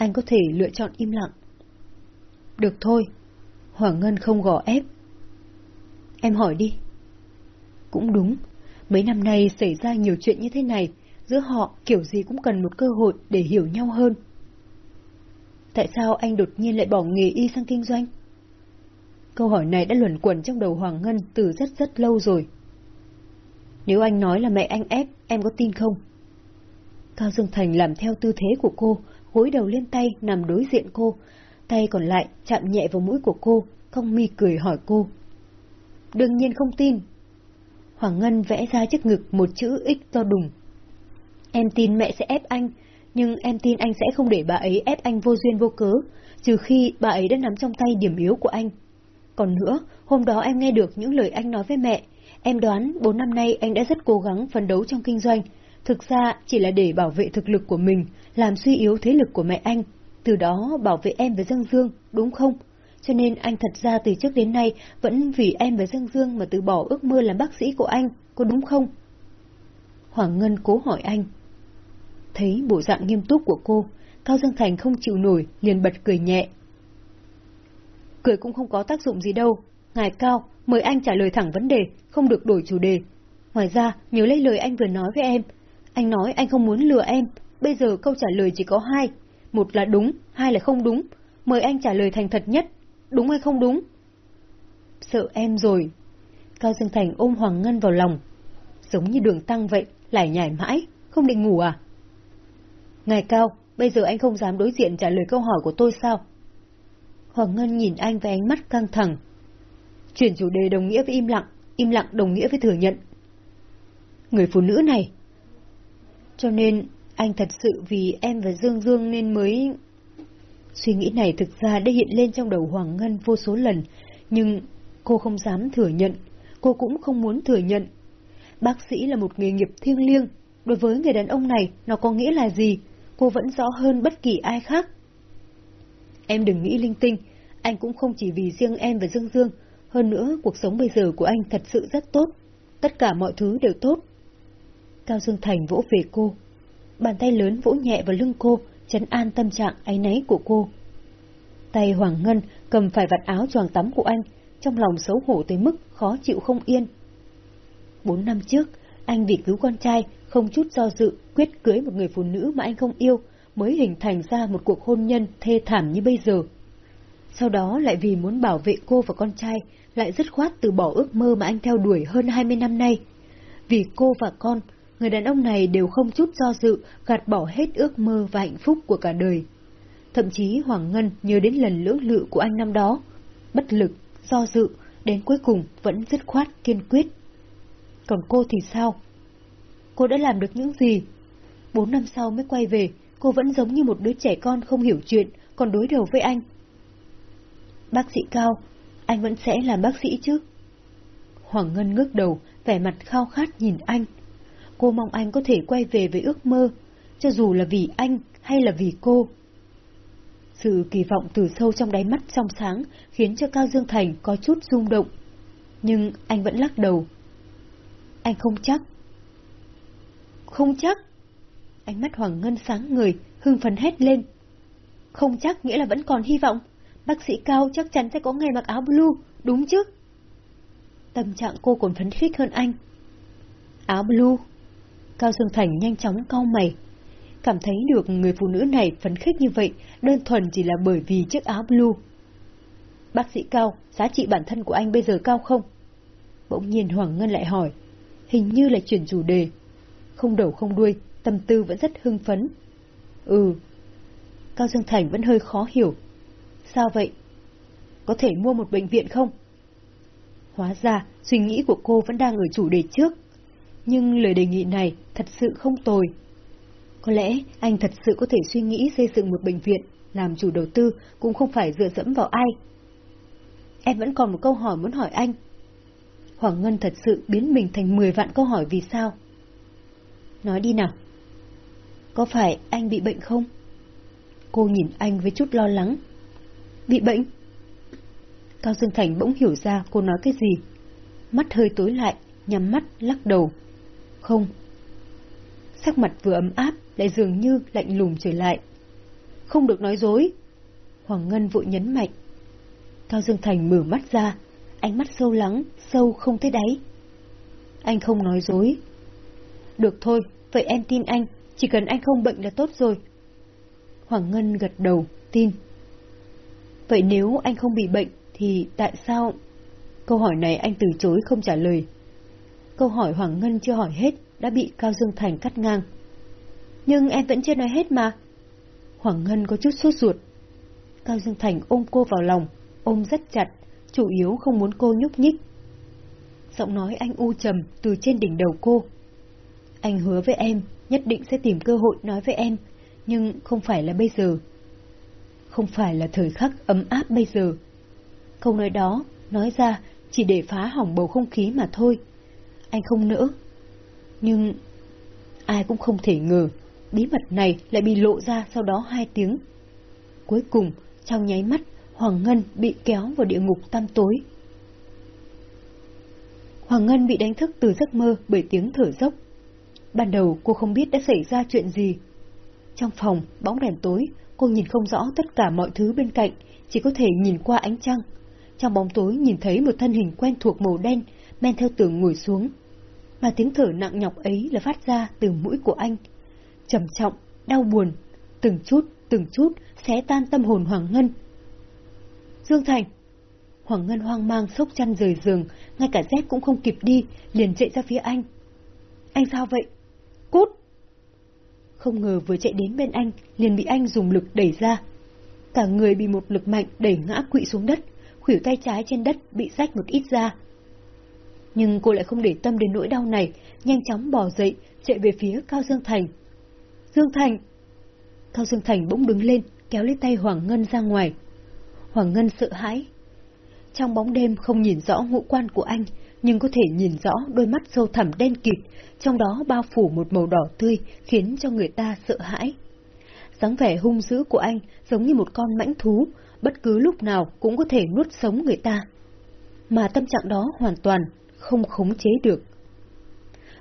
Anh có thể lựa chọn im lặng. Được thôi. Hoàng Ngân không gò ép. Em hỏi đi. Cũng đúng, mấy năm nay xảy ra nhiều chuyện như thế này, giữa họ kiểu gì cũng cần một cơ hội để hiểu nhau hơn. Tại sao anh đột nhiên lại bỏ nghề y sang kinh doanh? Câu hỏi này đã luẩn quẩn trong đầu Hoàng Ngân từ rất rất lâu rồi. Nếu anh nói là mẹ anh ép, em có tin không? Cao Dương Thành làm theo tư thế của cô, gối đầu lên tay nằm đối diện cô, tay còn lại chạm nhẹ vào mũi của cô, không mi cười hỏi cô. Đương nhiên không tin. Hoàng Ngân vẽ ra trước ngực một chữ X to đùng. Em tin mẹ sẽ ép anh, nhưng em tin anh sẽ không để bà ấy ép anh vô duyên vô cớ, trừ khi bà ấy đã nắm trong tay điểm yếu của anh. Còn nữa, hôm đó em nghe được những lời anh nói với mẹ, em đoán bốn năm nay anh đã rất cố gắng phấn đấu trong kinh doanh, thực ra chỉ là để bảo vệ thực lực của mình, làm suy yếu thế lực của mẹ anh. từ đó bảo vệ em với Dương Dương, đúng không? Cho nên anh thật ra từ trước đến nay vẫn vì em với Dương Dương mà từ bỏ ước mơ làm bác sĩ của anh, có đúng không? Hoàng Ngân cố hỏi anh. Thấy bộ dạng nghiêm túc của cô, Cao Dương Thành không chịu nổi, liền bật cười nhẹ. Cười cũng không có tác dụng gì đâu. Ngài Cao, mời anh trả lời thẳng vấn đề, không được đổi chủ đề. Ngoài ra, nhớ lấy lời anh vừa nói với em. Anh nói anh không muốn lừa em, bây giờ câu trả lời chỉ có hai. Một là đúng, hai là không đúng. Mời anh trả lời thành thật nhất, đúng hay không đúng? Sợ em rồi. Cao Dương Thành ôm Hoàng Ngân vào lòng. Giống như đường tăng vậy, lại nhảy mãi, không định ngủ à? Ngài Cao, bây giờ anh không dám đối diện trả lời câu hỏi của tôi sao? Hoàng Ngân nhìn anh với ánh mắt căng thẳng. Chuyển chủ đề đồng nghĩa với im lặng, im lặng đồng nghĩa với thừa nhận. Người phụ nữ này. Cho nên, anh thật sự vì em và Dương Dương nên mới... Suy nghĩ này thực ra đã hiện lên trong đầu Hoàng Ngân vô số lần, nhưng cô không dám thừa nhận, cô cũng không muốn thừa nhận. Bác sĩ là một nghề nghiệp thiêng liêng, đối với người đàn ông này nó có nghĩa là gì, cô vẫn rõ hơn bất kỳ ai khác. Em đừng nghĩ linh tinh, anh cũng không chỉ vì riêng em và Dương Dương, hơn nữa cuộc sống bây giờ của anh thật sự rất tốt, tất cả mọi thứ đều tốt. Cao Dương Thành vỗ về cô, bàn tay lớn vỗ nhẹ vào lưng cô, chấn an tâm trạng áy náy của cô. Tay Hoàng Ngân cầm phải vạt áo choàng tắm của anh, trong lòng xấu hổ tới mức khó chịu không yên. Bốn năm trước, anh vì cứu con trai, không chút do dự, quyết cưới một người phụ nữ mà anh không yêu, mới hình thành ra một cuộc hôn nhân thê thảm như bây giờ. Sau đó lại vì muốn bảo vệ cô và con trai, lại dứt khoát từ bỏ ước mơ mà anh theo đuổi hơn 20 năm nay. Vì cô và con, người đàn ông này đều không chút do dự, gạt bỏ hết ước mơ và hạnh phúc của cả đời. Thậm chí Hoàng Ngân nhớ đến lần lưỡng lự của anh năm đó, bất lực, do dự, đến cuối cùng vẫn dứt khoát kiên quyết. Còn cô thì sao? Cô đã làm được những gì? Bốn năm sau mới quay về, cô vẫn giống như một đứa trẻ con không hiểu chuyện, còn đối đầu với anh. Bác sĩ Cao, anh vẫn sẽ làm bác sĩ chứ? Hoàng Ngân ngước đầu, vẻ mặt khao khát nhìn anh. Cô mong anh có thể quay về với ước mơ, cho dù là vì anh hay là vì cô. Sự kỳ vọng từ sâu trong đáy mắt trong sáng khiến cho Cao Dương Thành có chút rung động. Nhưng anh vẫn lắc đầu. Anh không chắc. Không chắc? Ánh mắt Hoàng Ngân sáng người, hưng phấn hét lên. Không chắc nghĩa là vẫn còn hy vọng. Bác sĩ Cao chắc chắn sẽ có ngày mặc áo blue, đúng chứ? Tâm trạng cô còn phấn khích hơn anh. Áo blue? Cao Dương Thành nhanh chóng cau mày. Cảm thấy được người phụ nữ này phấn khích như vậy, đơn thuần chỉ là bởi vì chiếc áo blue. Bác sĩ Cao, giá trị bản thân của anh bây giờ cao không? Bỗng nhiên Hoàng Ngân lại hỏi. Hình như là chuyển chủ đề. Không đầu không đuôi, tâm tư vẫn rất hưng phấn. Ừ. Cao Dương Thành vẫn hơi khó hiểu. Sao vậy? Có thể mua một bệnh viện không? Hóa ra, suy nghĩ của cô vẫn đang ở chủ đề trước. Nhưng lời đề nghị này thật sự không tồi. Có lẽ anh thật sự có thể suy nghĩ xây dựng một bệnh viện, làm chủ đầu tư cũng không phải dựa dẫm vào ai. Em vẫn còn một câu hỏi muốn hỏi anh. Hoàng Ngân thật sự biến mình thành 10 vạn câu hỏi vì sao? Nói đi nào. Có phải anh bị bệnh không? Cô nhìn anh với chút lo lắng. Bị bệnh? Cao Dương Thành bỗng hiểu ra cô nói cái gì. Mắt hơi tối lại, nhắm mắt, lắc đầu. Không. Sắc mặt vừa ấm áp, lại dường như lạnh lùng trở lại. Không được nói dối. Hoàng Ngân vội nhấn mạnh. Cao Dương Thành mở mắt ra, ánh mắt sâu lắng, sâu không thấy đáy. Anh không nói dối. Được thôi, vậy em tin anh, chỉ cần anh không bệnh là tốt rồi. Hoàng Ngân gật đầu, tin. Vậy nếu anh không bị bệnh, thì tại sao... Câu hỏi này anh từ chối không trả lời. Câu hỏi Hoàng Ngân chưa hỏi hết, đã bị Cao Dương Thành cắt ngang. Nhưng em vẫn chưa nói hết mà. Hoàng Ngân có chút sốt ruột. Cao Dương Thành ôm cô vào lòng, ôm rất chặt, chủ yếu không muốn cô nhúc nhích. Giọng nói anh u trầm từ trên đỉnh đầu cô. Anh hứa với em, nhất định sẽ tìm cơ hội nói với em, nhưng không phải là bây giờ. Không phải là thời khắc ấm áp bây giờ. Câu nói đó, nói ra, chỉ để phá hỏng bầu không khí mà thôi. Anh không nỡ. Nhưng ai cũng không thể ngờ, bí mật này lại bị lộ ra sau đó hai tiếng. cuối cùng, trong nháy mắt, Hoàng Ngân bị kéo vào địa ngục tam tối. Hoàng Ngân bị đánh thức từ giấc mơ bởi tiếng thở dốc. Ban đầu cô không biết đã xảy ra chuyện gì. Trong phòng, bóng đèn tối, cô nhìn không rõ tất cả mọi thứ bên cạnh, chỉ có thể nhìn qua ánh trăng. Trong bóng tối nhìn thấy một thân hình quen thuộc màu đen, men theo tường ngồi xuống. Mà tiếng thở nặng nhọc ấy là phát ra từ mũi của anh. trầm trọng, đau buồn, từng chút, từng chút, xé tan tâm hồn Hoàng Ngân. Dương Thành! Hoàng Ngân hoang mang sốc chăn rời giường, ngay cả dép cũng không kịp đi, liền chạy ra phía anh. Anh sao vậy? Cút! Không ngờ vừa chạy đến bên anh, liền bị anh dùng lực đẩy ra. Cả người bị một lực mạnh đẩy ngã quỵ xuống đất, khuỷu tay trái trên đất bị rách một ít ra. Nhưng cô lại không để tâm đến nỗi đau này, nhanh chóng bò dậy, chạy về phía Cao Dương Thành. Dương Thành! Cao Dương Thành bỗng đứng lên, kéo lấy tay Hoàng Ngân ra ngoài. Hoàng Ngân sợ hãi. Trong bóng đêm không nhìn rõ ngũ quan của anh, nhưng có thể nhìn rõ đôi mắt sâu thẳm đen kịt, trong đó bao phủ một màu đỏ tươi khiến cho người ta sợ hãi. dáng vẻ hung dữ của anh giống như một con mãnh thú, bất cứ lúc nào cũng có thể nuốt sống người ta. Mà tâm trạng đó hoàn toàn không khống chế được.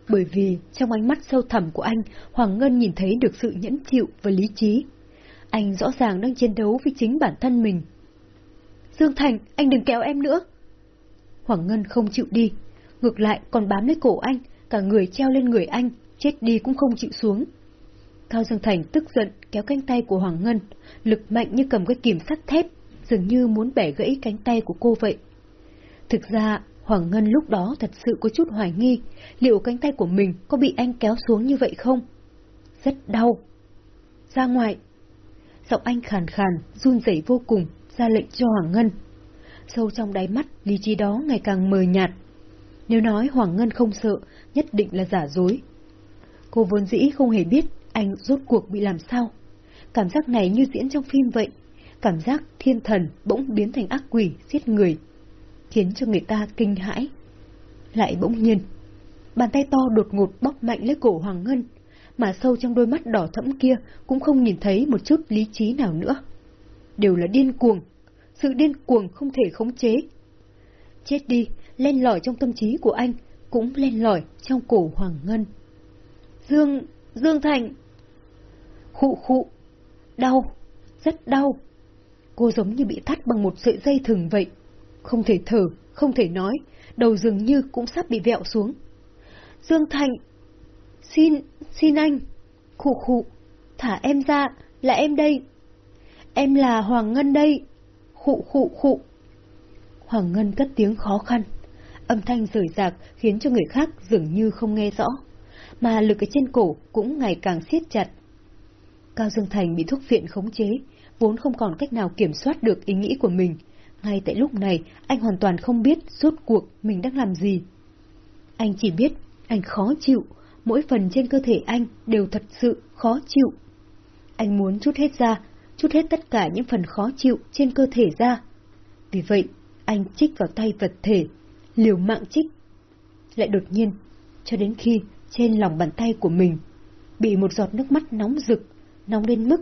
Bởi vì trong ánh mắt sâu thẳm của anh, Hoàng Ngân nhìn thấy được sự nhẫn chịu và lý trí. Anh rõ ràng đang chiến đấu với chính bản thân mình. Dương Thành, anh đừng kéo em nữa. Hoàng Ngân không chịu đi, ngược lại còn bám lấy cổ anh, cả người treo lên người anh, chết đi cũng không chịu xuống. Cao Dương Thành tức giận kéo cánh tay của Hoàng Ngân, lực mạnh như cầm cái kìm sắt thép, dường như muốn bẻ gãy cánh tay của cô vậy. Thực ra, Hoàng Ngân lúc đó thật sự có chút hoài nghi, liệu cánh tay của mình có bị anh kéo xuống như vậy không? Rất đau. Ra ngoài. Giọng anh khàn khàn, run rẩy vô cùng, ra lệnh cho Hoàng Ngân. Sâu trong đáy mắt, lý trí đó ngày càng mờ nhạt. Nếu nói Hoàng Ngân không sợ, nhất định là giả dối. Cô vốn dĩ không hề biết anh rốt cuộc bị làm sao. Cảm giác này như diễn trong phim vậy. Cảm giác thiên thần bỗng biến thành ác quỷ, giết người. Khiến cho người ta kinh hãi. Lại bỗng nhiên, bàn tay to đột ngột bóc mạnh lấy cổ Hoàng Ngân, mà sâu trong đôi mắt đỏ thẫm kia cũng không nhìn thấy một chút lý trí nào nữa. Đều là điên cuồng, sự điên cuồng không thể khống chế. Chết đi, len lỏi trong tâm trí của anh, cũng len lỏi trong cổ Hoàng Ngân. Dương, Dương Thành! Khụ khụ! Đau! Rất đau! Cô giống như bị thắt bằng một sợi dây thừng vậy. Không thể thở, không thể nói, đầu dường như cũng sắp bị vẹo xuống. Dương Thành! Xin, xin anh! Khụ khụ! Thả em ra, là em đây! Em là Hoàng Ngân đây! Khụ khụ khụ! Hoàng Ngân cất tiếng khó khăn. Âm thanh rời rạc khiến cho người khác dường như không nghe rõ, mà lực ở trên cổ cũng ngày càng siết chặt. Cao Dương Thành bị thuốc viện khống chế, vốn không còn cách nào kiểm soát được ý nghĩ của mình. Ngay tại lúc này, anh hoàn toàn không biết suốt cuộc mình đang làm gì. Anh chỉ biết, anh khó chịu, mỗi phần trên cơ thể anh đều thật sự khó chịu. Anh muốn chút hết ra, chút hết tất cả những phần khó chịu trên cơ thể ra. Vì vậy, anh chích vào tay vật thể, liều mạng chích. Lại đột nhiên, cho đến khi trên lòng bàn tay của mình bị một giọt nước mắt nóng rực, nóng đến mức.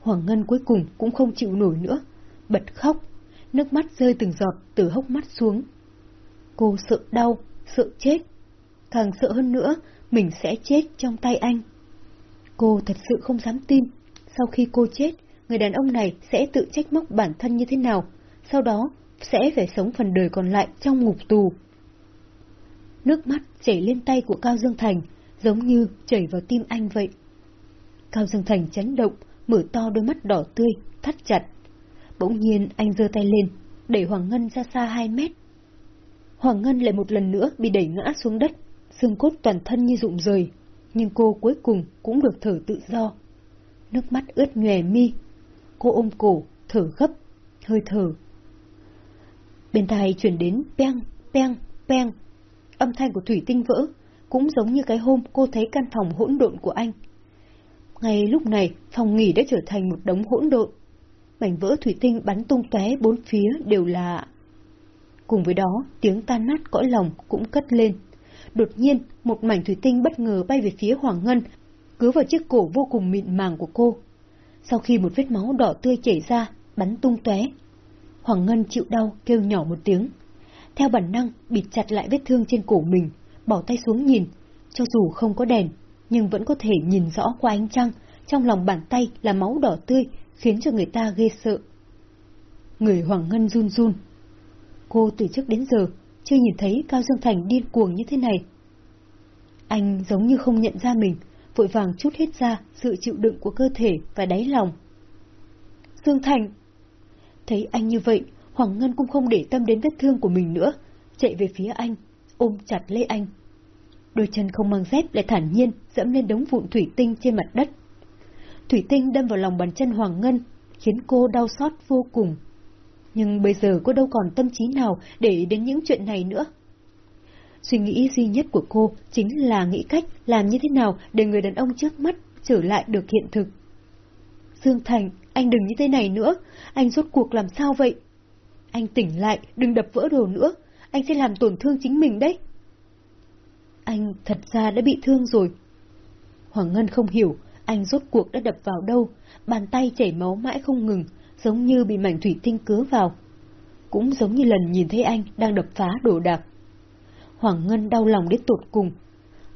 Hoàng Ngân cuối cùng cũng không chịu nổi nữa, bật khóc, nước mắt rơi từng giọt từ hốc mắt xuống. Cô sợ đau, sợ chết, càng sợ hơn nữa mình sẽ chết trong tay anh. Cô thật sự không dám tin, sau khi cô chết, người đàn ông này sẽ tự trách móc bản thân như thế nào, sau đó sẽ phải sống phần đời còn lại trong ngục tù. Nước mắt chảy lên tay của Cao Dương Thành, giống như chảy vào tim anh vậy. Cao Dương Thành chấn động, mở to đôi mắt đỏ tươi, thắt chặt. Bỗng nhiên anh giơ tay lên, đẩy Hoàng Ngân ra xa hai mét. Hoàng Ngân lại một lần nữa bị đẩy ngã xuống đất, xương cốt toàn thân như rụng rời, nhưng cô cuối cùng cũng được thở tự do. Nước mắt ướt nhòe mi, cô ôm cổ, thở gấp, hơi thở Bên tai chuyển đến peng, peng, peng. Âm thanh của thủy tinh vỡ, cũng giống như cái hôm cô thấy căn phòng hỗn độn của anh. Ngay lúc này, phòng nghỉ đã trở thành một đống hỗn độn. Mảnh vỡ thủy tinh bắn tung tóe bốn phía đều là... Cùng với đó, tiếng tan nát cõi lòng cũng cất lên. Đột nhiên, một mảnh thủy tinh bất ngờ bay về phía Hoàng Ngân, cứ vào chiếc cổ vô cùng mịn màng của cô. sau khi một vết máu đỏ tươi chảy ra, bắn tung tóe. Hoàng Ngân chịu đau, kêu nhỏ một tiếng. Theo bản năng, bịt chặt lại vết thương trên cổ mình, bỏ tay xuống nhìn. Cho dù không có đèn, nhưng vẫn có thể nhìn rõ qua ánh trăng, trong lòng bàn tay là máu đỏ tươi, khiến cho người ta ghê sợ. Người Hoàng Ngân run run. Cô từ trước đến giờ, chưa nhìn thấy Cao Dương Thành điên cuồng như thế này. Anh giống như không nhận ra mình, vội vàng chút hết ra sự chịu đựng của cơ thể và đáy lòng. Dương Thành! Thấy anh như vậy, Hoàng Ngân cũng không để tâm đến vết thương của mình nữa, chạy về phía anh, ôm chặt lấy anh. Đôi chân không mang dép lại thản nhiên dẫm lên đống vụn thủy tinh trên mặt đất. Thủy tinh đâm vào lòng bàn chân Hoàng Ngân, khiến cô đau xót vô cùng. Nhưng bây giờ cô đâu còn tâm trí nào để đến những chuyện này nữa. Suy nghĩ duy nhất của cô chính là nghĩ cách làm như thế nào để người đàn ông trước mắt trở lại được hiện thực. Dương Thành, anh đừng như thế này nữa, anh rốt cuộc làm sao vậy? Anh tỉnh lại, đừng đập vỡ đồ nữa, anh sẽ làm tổn thương chính mình đấy. Anh thật ra đã bị thương rồi. Hoàng Ngân không hiểu, anh rốt cuộc đã đập vào đâu, bàn tay chảy máu mãi không ngừng, giống như bị mảnh thủy tinh cứa vào. Cũng giống như lần nhìn thấy anh đang đập phá đồ đạc. Hoàng Ngân đau lòng đến tột cùng.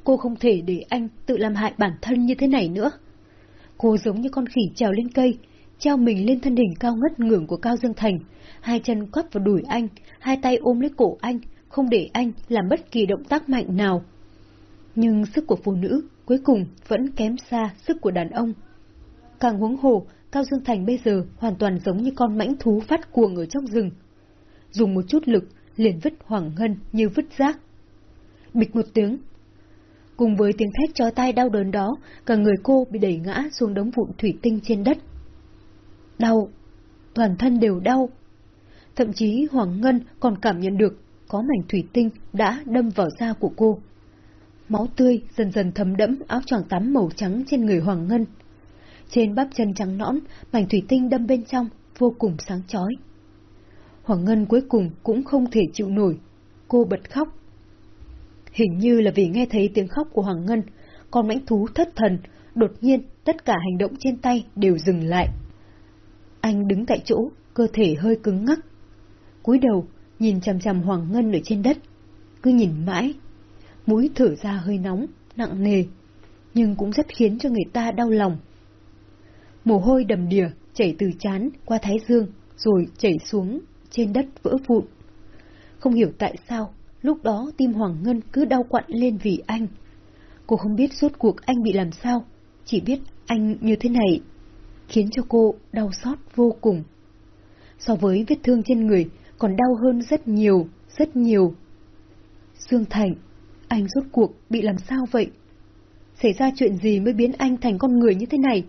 Cô không thể để anh tự làm hại bản thân như thế này nữa. Cô giống như con khỉ trèo lên cây, treo mình lên thân hình cao ngất ngưỡng của Cao Dương Thành, hai chân quắp vào đùi anh, hai tay ôm lấy cổ anh, không để anh làm bất kỳ động tác mạnh nào. Nhưng sức của phụ nữ cuối cùng vẫn kém xa sức của đàn ông. Càng huống hồ, Cao Dương Thành bây giờ hoàn toàn giống như con mãnh thú phát cuồng ở trong rừng. Dùng một chút lực, liền vứt Hoàng Ngân như vứt rác. Bịch một tiếng. Cùng với tiếng thét chói tai đau đớn đó, cả người cô bị đẩy ngã xuống đống vụn thủy tinh trên đất. Đau, toàn thân đều đau. Thậm chí Hoàng Ngân còn cảm nhận được có mảnh thủy tinh đã đâm vào da của cô. Máu tươi dần dần thấm đẫm áo choàng tắm màu trắng trên người Hoàng Ngân. Trên bắp chân trắng nõn, mảnh thủy tinh đâm bên trong, vô cùng sáng chói. Hoàng Ngân cuối cùng cũng không thể chịu nổi. Cô bật khóc. Hình như là vì nghe thấy tiếng khóc của Hoàng Ngân, con mãnh thú thất thần, đột nhiên tất cả hành động trên tay đều dừng lại. Anh đứng tại chỗ, cơ thể hơi cứng ngắc. cúi đầu, nhìn chằm chằm Hoàng Ngân ở trên đất. Cứ nhìn mãi, mũi thở ra hơi nóng, nặng nề, nhưng cũng rất khiến cho người ta đau lòng. Mồ hôi đầm đìa chảy từ chán qua thái dương, rồi chảy xuống trên đất vỡ vụn. Không hiểu tại sao, lúc đó tim Hoàng Ngân cứ đau quặn lên vì anh. Cô không biết suốt cuộc anh bị làm sao, chỉ biết anh như thế này, khiến cho cô đau xót vô cùng. So với vết thương trên người, còn đau hơn rất nhiều, rất nhiều. Dương Thành, anh rốt cuộc bị làm sao vậy? Xảy ra chuyện gì mới biến anh thành con người như thế này?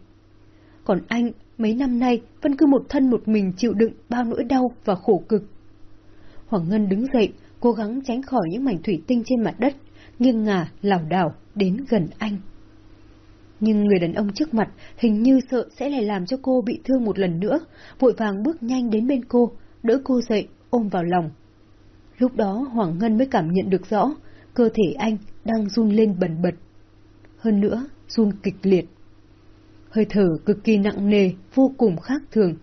Còn anh, mấy năm nay, vẫn cứ một thân một mình chịu đựng bao nỗi đau và khổ cực. Hoàng Ngân đứng dậy, cố gắng tránh khỏi những mảnh thủy tinh trên mặt đất, nghiêng ngả, lảo đảo, đến gần anh. Nhưng người đàn ông trước mặt hình như sợ sẽ lại làm cho cô bị thương một lần nữa, vội vàng bước nhanh đến bên cô, đỡ cô dậy, ôm vào lòng. Lúc đó Hoàng Ngân mới cảm nhận được rõ, cơ thể anh đang run lên bần bật. Hơn nữa, run kịch liệt. Hơi thở cực kỳ nặng nề, vô cùng khác thường.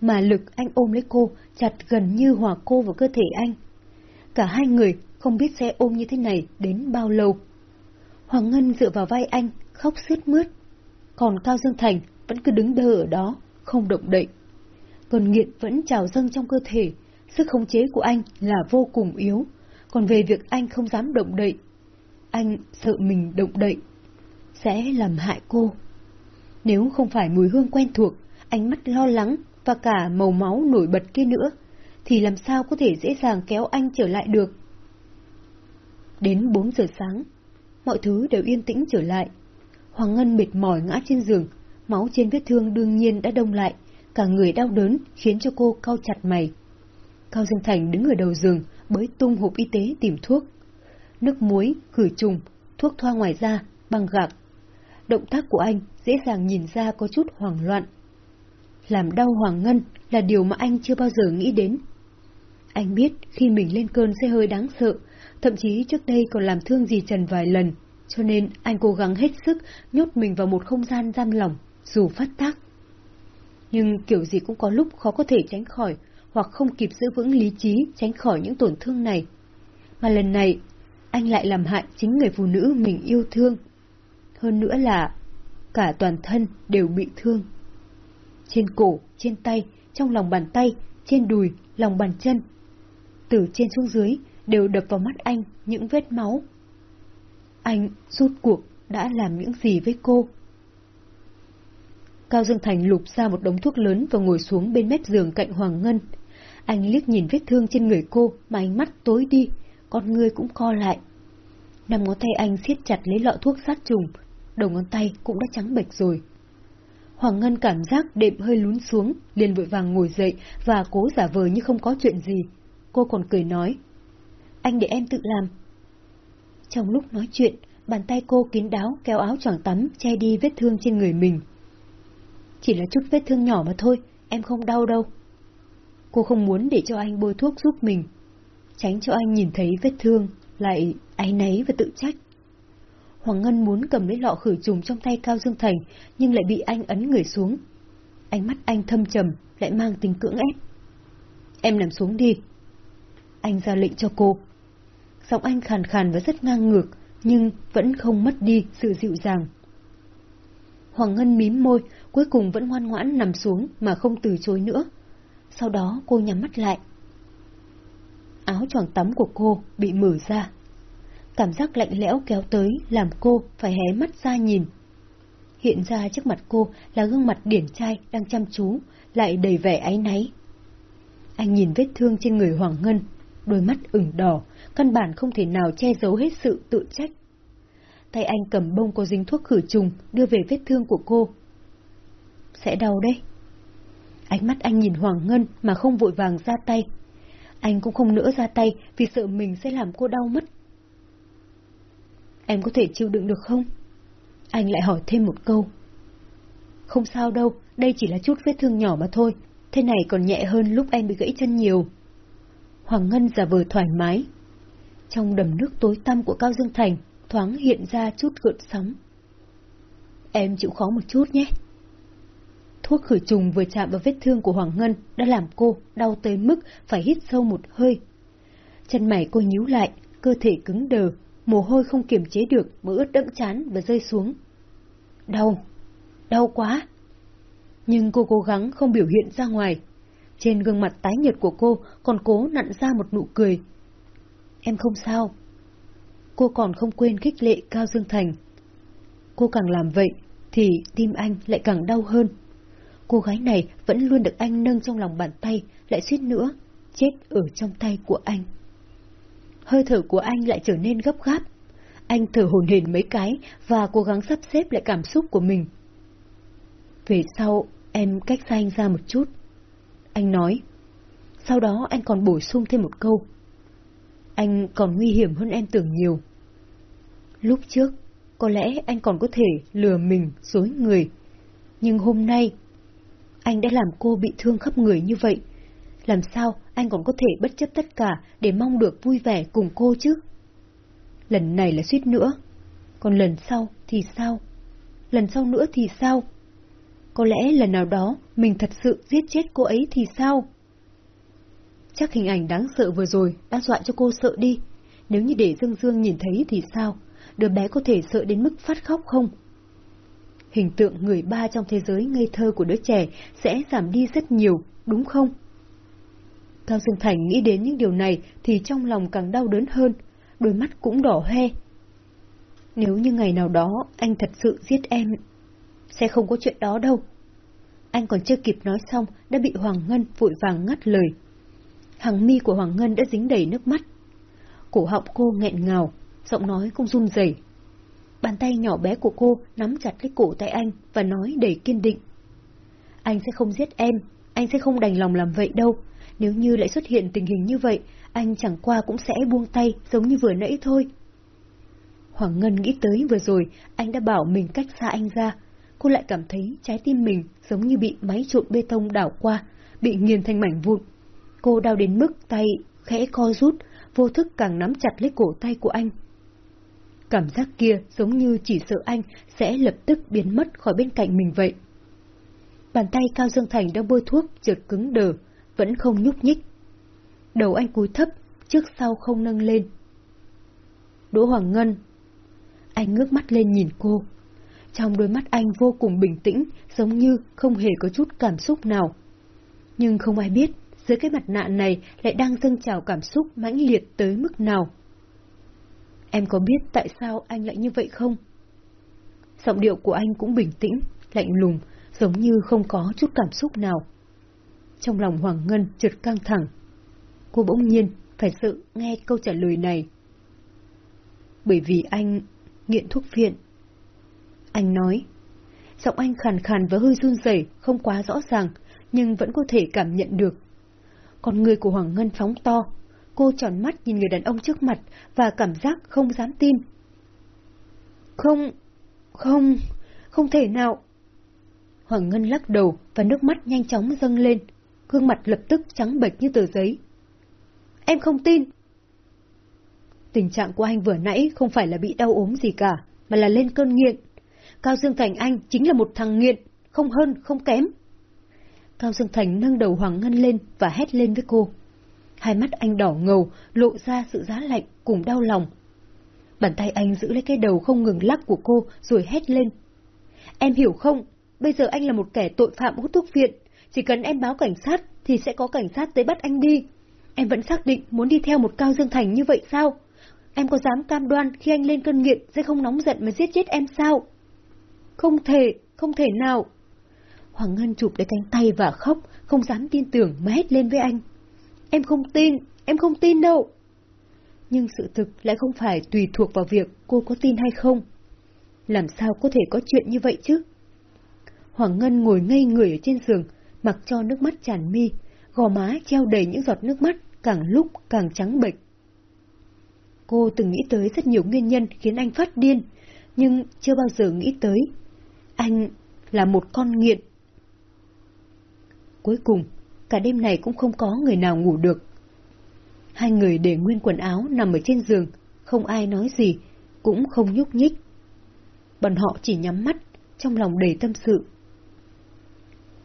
Mà lực anh ôm lấy cô, chặt gần như hòa cô vào cơ thể anh. Cả hai người không biết sẽ ôm như thế này đến bao lâu. Hoàng Ngân dựa vào vai anh, khóc sướt mướt. Còn Cao Dương Thành vẫn cứ đứng đơ ở đó, không động đậy. Còn nghiện vẫn trào dâng trong cơ thể, sức khống chế của anh là vô cùng yếu. Còn về việc anh không dám động đậy, anh sợ mình động đậy, sẽ làm hại cô. Nếu không phải mùi hương quen thuộc, ánh mắt lo lắng và cả màu máu nổi bật kia nữa, thì làm sao có thể dễ dàng kéo anh trở lại được. Đến 4 giờ sáng, mọi thứ đều yên tĩnh trở lại. Hoàng Ngân mệt mỏi ngã trên giường, máu trên vết thương đương nhiên đã đông lại, cả người đau đớn khiến cho cô cau chặt mày. Cao Dương Thành đứng ở đầu giường, bới tung hộp y tế tìm thuốc. Nước muối, khử trùng, thuốc thoa ngoài da, băng gạc. Động tác của anh dễ dàng nhìn ra có chút hoảng loạn. Làm đau Hoàng Ngân là điều mà anh chưa bao giờ nghĩ đến. Anh biết khi mình lên cơn sẽ hơi đáng sợ, thậm chí trước đây còn làm thương gì Trần vài lần, cho nên anh cố gắng hết sức nhốt mình vào một không gian giam lỏng, dù phát tác. nhưng kiểu gì cũng có lúc khó có thể tránh khỏi, hoặc không kịp giữ vững lý trí tránh khỏi những tổn thương này. Mà lần này, anh lại làm hại chính người phụ nữ mình yêu thương. Hơn nữa là cả toàn thân đều bị thương. Trên cổ, trên tay, trong lòng bàn tay, trên đùi, lòng bàn chân. Từ trên xuống dưới đều đập vào mắt anh những vết máu. Anh rút cuộc đã làm những gì với cô? Cao Dương Thành lục ra một đống thuốc lớn và ngồi xuống bên mép giường cạnh Hoàng Ngân. Anh liếc nhìn vết thương trên người cô mà ánh mắt tối đi, con người cũng co lại. Năm ngón tay anh siết chặt lấy lọ thuốc sát trùng, đầu ngón tay cũng đã trắng bệch rồi. Hoàng Ngân cảm giác đệm hơi lún xuống, liền vội vàng ngồi dậy và cố giả vờ như không có chuyện gì. Cô còn cười nói, anh để em tự làm. Trong lúc nói chuyện, bàn tay cô kín đáo kéo áo choàng tắm che đi vết thương trên người mình. Chỉ là chút vết thương nhỏ mà thôi, em không đau đâu. Cô không muốn để cho anh bôi thuốc giúp mình, tránh cho anh nhìn thấy vết thương, lại áy náy và tự trách. Hoàng Ngân muốn cầm lấy lọ khử trùng trong tay Cao Dương Thành, nhưng lại bị anh ấn người xuống. Ánh mắt anh thâm trầm, lại mang tính cưỡng ép. Em nằm xuống đi. Anh ra lệnh cho cô. Giọng anh khàn khàn và rất ngang ngược, nhưng vẫn không mất đi sự dịu dàng. Hoàng Ngân mím môi, cuối cùng vẫn ngoan ngoãn nằm xuống mà không từ chối nữa. Sau đó cô nhắm mắt lại. Áo choàng tắm của cô bị mở ra. Cảm giác lạnh lẽo kéo tới làm cô phải hé mắt ra nhìn. Hiện ra trước mặt cô là gương mặt điển trai đang chăm chú, lại đầy vẻ áy náy. Anh nhìn vết thương trên người Hoàng Ngân, đôi mắt ửng đỏ, căn bản không thể nào che giấu hết sự tự trách. Tay anh cầm bông có dính thuốc khử trùng đưa về vết thương của cô. Sẽ đau đấy. Ánh mắt anh nhìn Hoàng Ngân mà không vội vàng ra tay. Anh cũng không nỡ ra tay vì sợ mình sẽ làm cô đau mất. Em có thể chịu đựng được không? Anh lại hỏi thêm một câu. Không sao đâu, đây chỉ là chút vết thương nhỏ mà thôi, thế này còn nhẹ hơn lúc em bị gãy chân nhiều. Hoàng Ngân giả vờ thoải mái. Trong đầm nước tối tăm của Cao Dương Thành, thoáng hiện ra chút gợn sóng. Em chịu khó một chút nhé. Thuốc khử trùng vừa chạm vào vết thương của Hoàng Ngân đã làm cô đau tới mức phải hít sâu một hơi. Chân mày cô nhíu lại, cơ thể cứng đờ, mồ hôi không kiềm chế được mà ướt đẫm chán và rơi xuống. Đau, đau quá. Nhưng cô cố gắng không biểu hiện ra ngoài. Trên gương mặt tái nhợt của cô còn cố nặn ra một nụ cười. Em không sao. Cô còn không quên khích lệ Cao Dương Thành. Cô càng làm vậy, thì tim anh lại càng đau hơn. Cô gái này vẫn luôn được anh nâng trong lòng bàn tay, lại suýt nữa, chết ở trong tay của anh hơi thở của anh lại trở nên gấp gáp. Anh thở hồn hển mấy cái và cố gắng sắp xếp lại cảm xúc của mình. Về sau, em cách xa anh ra một chút. Anh nói. Sau đó anh còn bổ sung thêm một câu. Anh còn nguy hiểm hơn em tưởng nhiều. Lúc trước, có lẽ anh còn có thể lừa mình, dối người. Nhưng hôm nay, anh đã làm cô bị thương khắp người như vậy làm sao anh còn có thể bất chấp tất cả để mong được vui vẻ cùng cô chứ? Lần này là suýt nữa, còn lần sau thì sao? Lần sau nữa thì sao? Có lẽ lần nào đó mình thật sự giết chết cô ấy thì sao? Chắc hình ảnh đáng sợ vừa rồi đã dọa cho cô sợ đi. Nếu như để Dương Dương nhìn thấy thì sao? Đứa bé có thể sợ đến mức phát khóc không? Hình tượng người ba trong thế giới ngây thơ của đứa trẻ sẽ giảm đi rất nhiều, đúng không? Cao Dương Thành nghĩ đến những điều này thì trong lòng càng đau đớn hơn, đôi mắt cũng đỏ hoe. Nếu như ngày nào đó anh thật sự giết em, sẽ không có chuyện đó đâu. Anh còn chưa kịp nói xong đã bị Hoàng Ngân vội vàng ngắt lời. Hàng mi của Hoàng Ngân đã dính đầy nước mắt. Cổ họng cô nghẹn ngào, giọng nói cũng run rẩy. Bàn tay nhỏ bé của cô nắm chặt lấy cổ tay anh và nói đầy kiên định. Anh sẽ không giết em, anh sẽ không đành lòng làm vậy đâu, nếu như lại xuất hiện tình hình như vậy, anh chẳng qua cũng sẽ buông tay giống như vừa nãy thôi. Hoàng Ngân nghĩ tới vừa rồi, anh đã bảo mình cách xa anh ra. Cô lại cảm thấy trái tim mình giống như bị máy trộn bê tông đảo qua, bị nghiền thành mảnh vụn. Cô đau đến mức tay khẽ co rút, vô thức càng nắm chặt lấy cổ tay của anh. Cảm giác kia giống như chỉ sợ anh sẽ lập tức biến mất khỏi bên cạnh mình vậy. bàn tay Cao Dương Thành đang bôi thuốc chợt cứng đờ, vẫn không nhúc nhích. Đầu anh cúi thấp, trước sau không nâng lên. Đỗ Hoàng Ngân. Anh ngước mắt lên nhìn cô. Trong đôi mắt anh vô cùng bình tĩnh, giống như không hề có chút cảm xúc nào. Nhưng không ai biết, dưới cái mặt nạ này lại đang dâng trào cảm xúc mãnh liệt tới mức nào. Em có biết tại sao anh lại như vậy không? Giọng điệu của anh cũng bình tĩnh, lạnh lùng, giống như không có chút cảm xúc nào. Trong lòng Hoàng Ngân trượt căng thẳng. Cô bỗng nhiên phải sự nghe câu trả lời này. Bởi vì anh nghiện thuốc viện. Anh nói. Giọng anh khàn khàn và hơi run rẩy, không quá rõ ràng, nhưng vẫn có thể cảm nhận được. Còn người của Hoàng Ngân phóng to. Cô tròn mắt nhìn người đàn ông trước mặt và cảm giác không dám tin. Không, không, không thể nào. Hoàng Ngân lắc đầu và nước mắt nhanh chóng dâng lên, gương mặt lập tức trắng bệch như tờ giấy. Em không tin. Tình trạng của anh vừa nãy không phải là bị đau ốm gì cả, mà là lên cơn nghiện. Cao Dương Thành anh chính là một thằng nghiện, không hơn, không kém. Cao Dương Thành nâng đầu Hoàng Ngân lên và hét lên với cô. Hai mắt anh đỏ ngầu, lộ ra sự giá lạnh cùng đau lòng. Bàn tay anh giữ lấy cái đầu không ngừng lắc của cô rồi hét lên. Em hiểu không, bây giờ anh là một kẻ tội phạm hút thuốc viện, chỉ cần em báo cảnh sát thì sẽ có cảnh sát tới bắt anh đi. Em vẫn xác định muốn đi theo một Cao Dương Thành như vậy sao? Em có dám cam đoan khi anh lên cơn nghiện sẽ không nóng giận mà giết chết em sao? Không thể, không thể nào. Hoàng Ngân chụp lấy cánh tay và khóc, không dám tin tưởng mà hét lên với anh. Em không tin, em không tin đâu. Nhưng sự thực lại không phải tùy thuộc vào việc cô có tin hay không. Làm sao có thể có chuyện như vậy chứ? Hoàng Ngân ngồi ngây người ở trên giường, mặc cho nước mắt tràn mi, gò má treo đầy những giọt nước mắt, càng lúc càng trắng bệch. Cô từng nghĩ tới rất nhiều nguyên nhân khiến anh phát điên, nhưng chưa bao giờ nghĩ tới. Anh là một con nghiện. Cuối cùng, cả đêm này cũng không có người nào ngủ được. Hai người để nguyên quần áo nằm ở trên giường, không ai nói gì, cũng không nhúc nhích. Bọn họ chỉ nhắm mắt, trong lòng đầy tâm sự.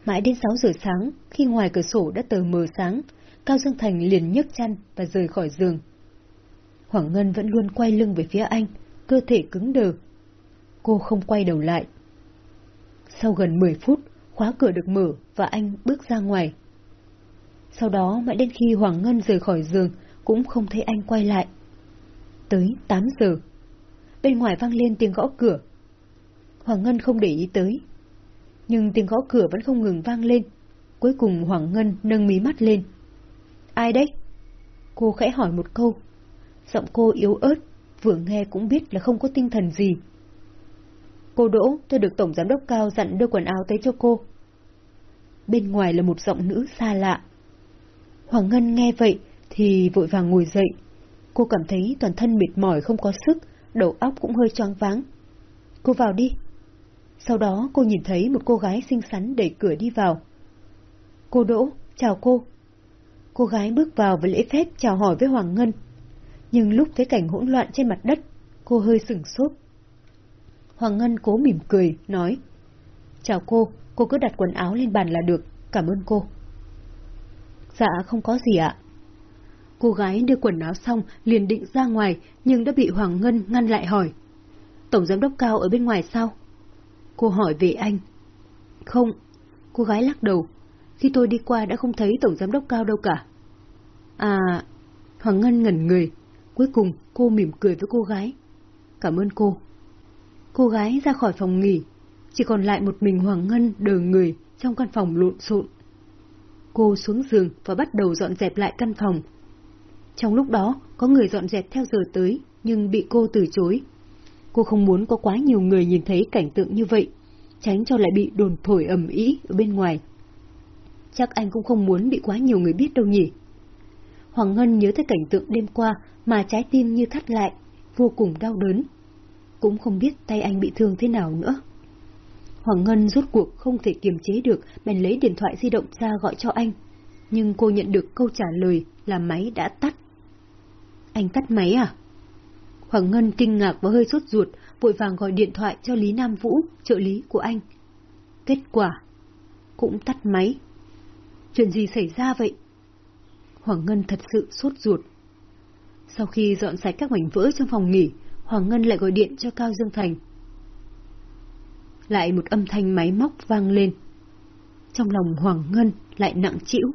Mãi đến 6 giờ sáng, khi ngoài cửa sổ đã tờ mờ sáng, Cao Dương Thành liền nhấc chăn và rời khỏi giường. Hoàng Ngân vẫn luôn quay lưng về phía anh, cơ thể cứng đờ. Cô không quay đầu lại. Sau gần 10 phút, khóa cửa được mở và anh bước ra ngoài. Sau đó mãi đến khi Hoàng Ngân rời khỏi giường, cũng không thấy anh quay lại. Tới 8 giờ. Bên ngoài vang lên tiếng gõ cửa. Hoàng Ngân không để ý tới. Nhưng tiếng gõ cửa vẫn không ngừng vang lên. Cuối cùng Hoàng Ngân nâng mí mắt lên. Ai đấy? Cô khẽ hỏi một câu. Giọng cô yếu ớt, vừa nghe cũng biết là không có tinh thần gì. Cô Đỗ, tôi được Tổng Giám đốc Cao dặn đưa quần áo tới cho cô. Bên ngoài là một giọng nữ xa lạ. Hoàng Ngân nghe vậy thì vội vàng ngồi dậy. Cô cảm thấy toàn thân mệt mỏi không có sức, đầu óc cũng hơi choáng váng. Cô vào đi. Sau đó cô nhìn thấy một cô gái xinh xắn đẩy cửa đi vào. Cô Đỗ, chào cô. Cô gái bước vào với lễ phép chào hỏi với Hoàng Ngân. Nhưng lúc thấy cảnh hỗn loạn trên mặt đất, cô hơi sửng sốt. Hoàng Ngân cố mỉm cười, nói. Chào cô, cô cứ đặt quần áo lên bàn là được, cảm ơn cô. Dạ, không có gì ạ. Cô gái đưa quần áo xong liền định ra ngoài, nhưng đã bị Hoàng Ngân ngăn lại hỏi. Tổng giám đốc cao ở bên ngoài sao? Cô hỏi về anh. Không, cô gái lắc đầu. Khi tôi đi qua đã không thấy tổng giám đốc cao đâu cả. À, Hoàng Ngân ngẩn người. Cuối cùng cô mỉm cười với cô gái. Cảm ơn cô. Cô gái ra khỏi phòng nghỉ, chỉ còn lại một mình Hoàng Ngân đờ người trong căn phòng lộn xộn. Cô xuống giường và bắt đầu dọn dẹp lại căn phòng. Trong lúc đó, có người dọn dẹp theo giờ tới, nhưng bị cô từ chối. Cô không muốn có quá nhiều người nhìn thấy cảnh tượng như vậy, tránh cho lại bị đồn thổi ầm ĩ ở bên ngoài. Chắc anh cũng không muốn bị quá nhiều người biết đâu nhỉ. Hoàng Ngân nhớ tới cảnh tượng đêm qua mà trái tim như thắt lại, vô cùng đau đớn. Cũng không biết tay anh bị thương thế nào nữa. Hoàng Ngân rút cuộc không thể kiềm chế được, bèn lấy điện thoại di động ra gọi cho anh. Nhưng cô nhận được câu trả lời là máy đã tắt. Anh tắt máy à? Hoàng Ngân kinh ngạc và hơi sốt ruột, vội vàng gọi điện thoại cho Lý Nam Vũ, trợ lý của anh. Kết quả, cũng tắt máy. Chuyện gì xảy ra vậy? Hoàng Ngân thật sự sốt ruột. Sau khi dọn sạch các mảnh vỡ trong phòng nghỉ, Hoàng Ngân lại gọi điện cho Cao Dương Thành. Lại một âm thanh máy móc vang lên. Trong lòng Hoàng Ngân lại nặng chịu.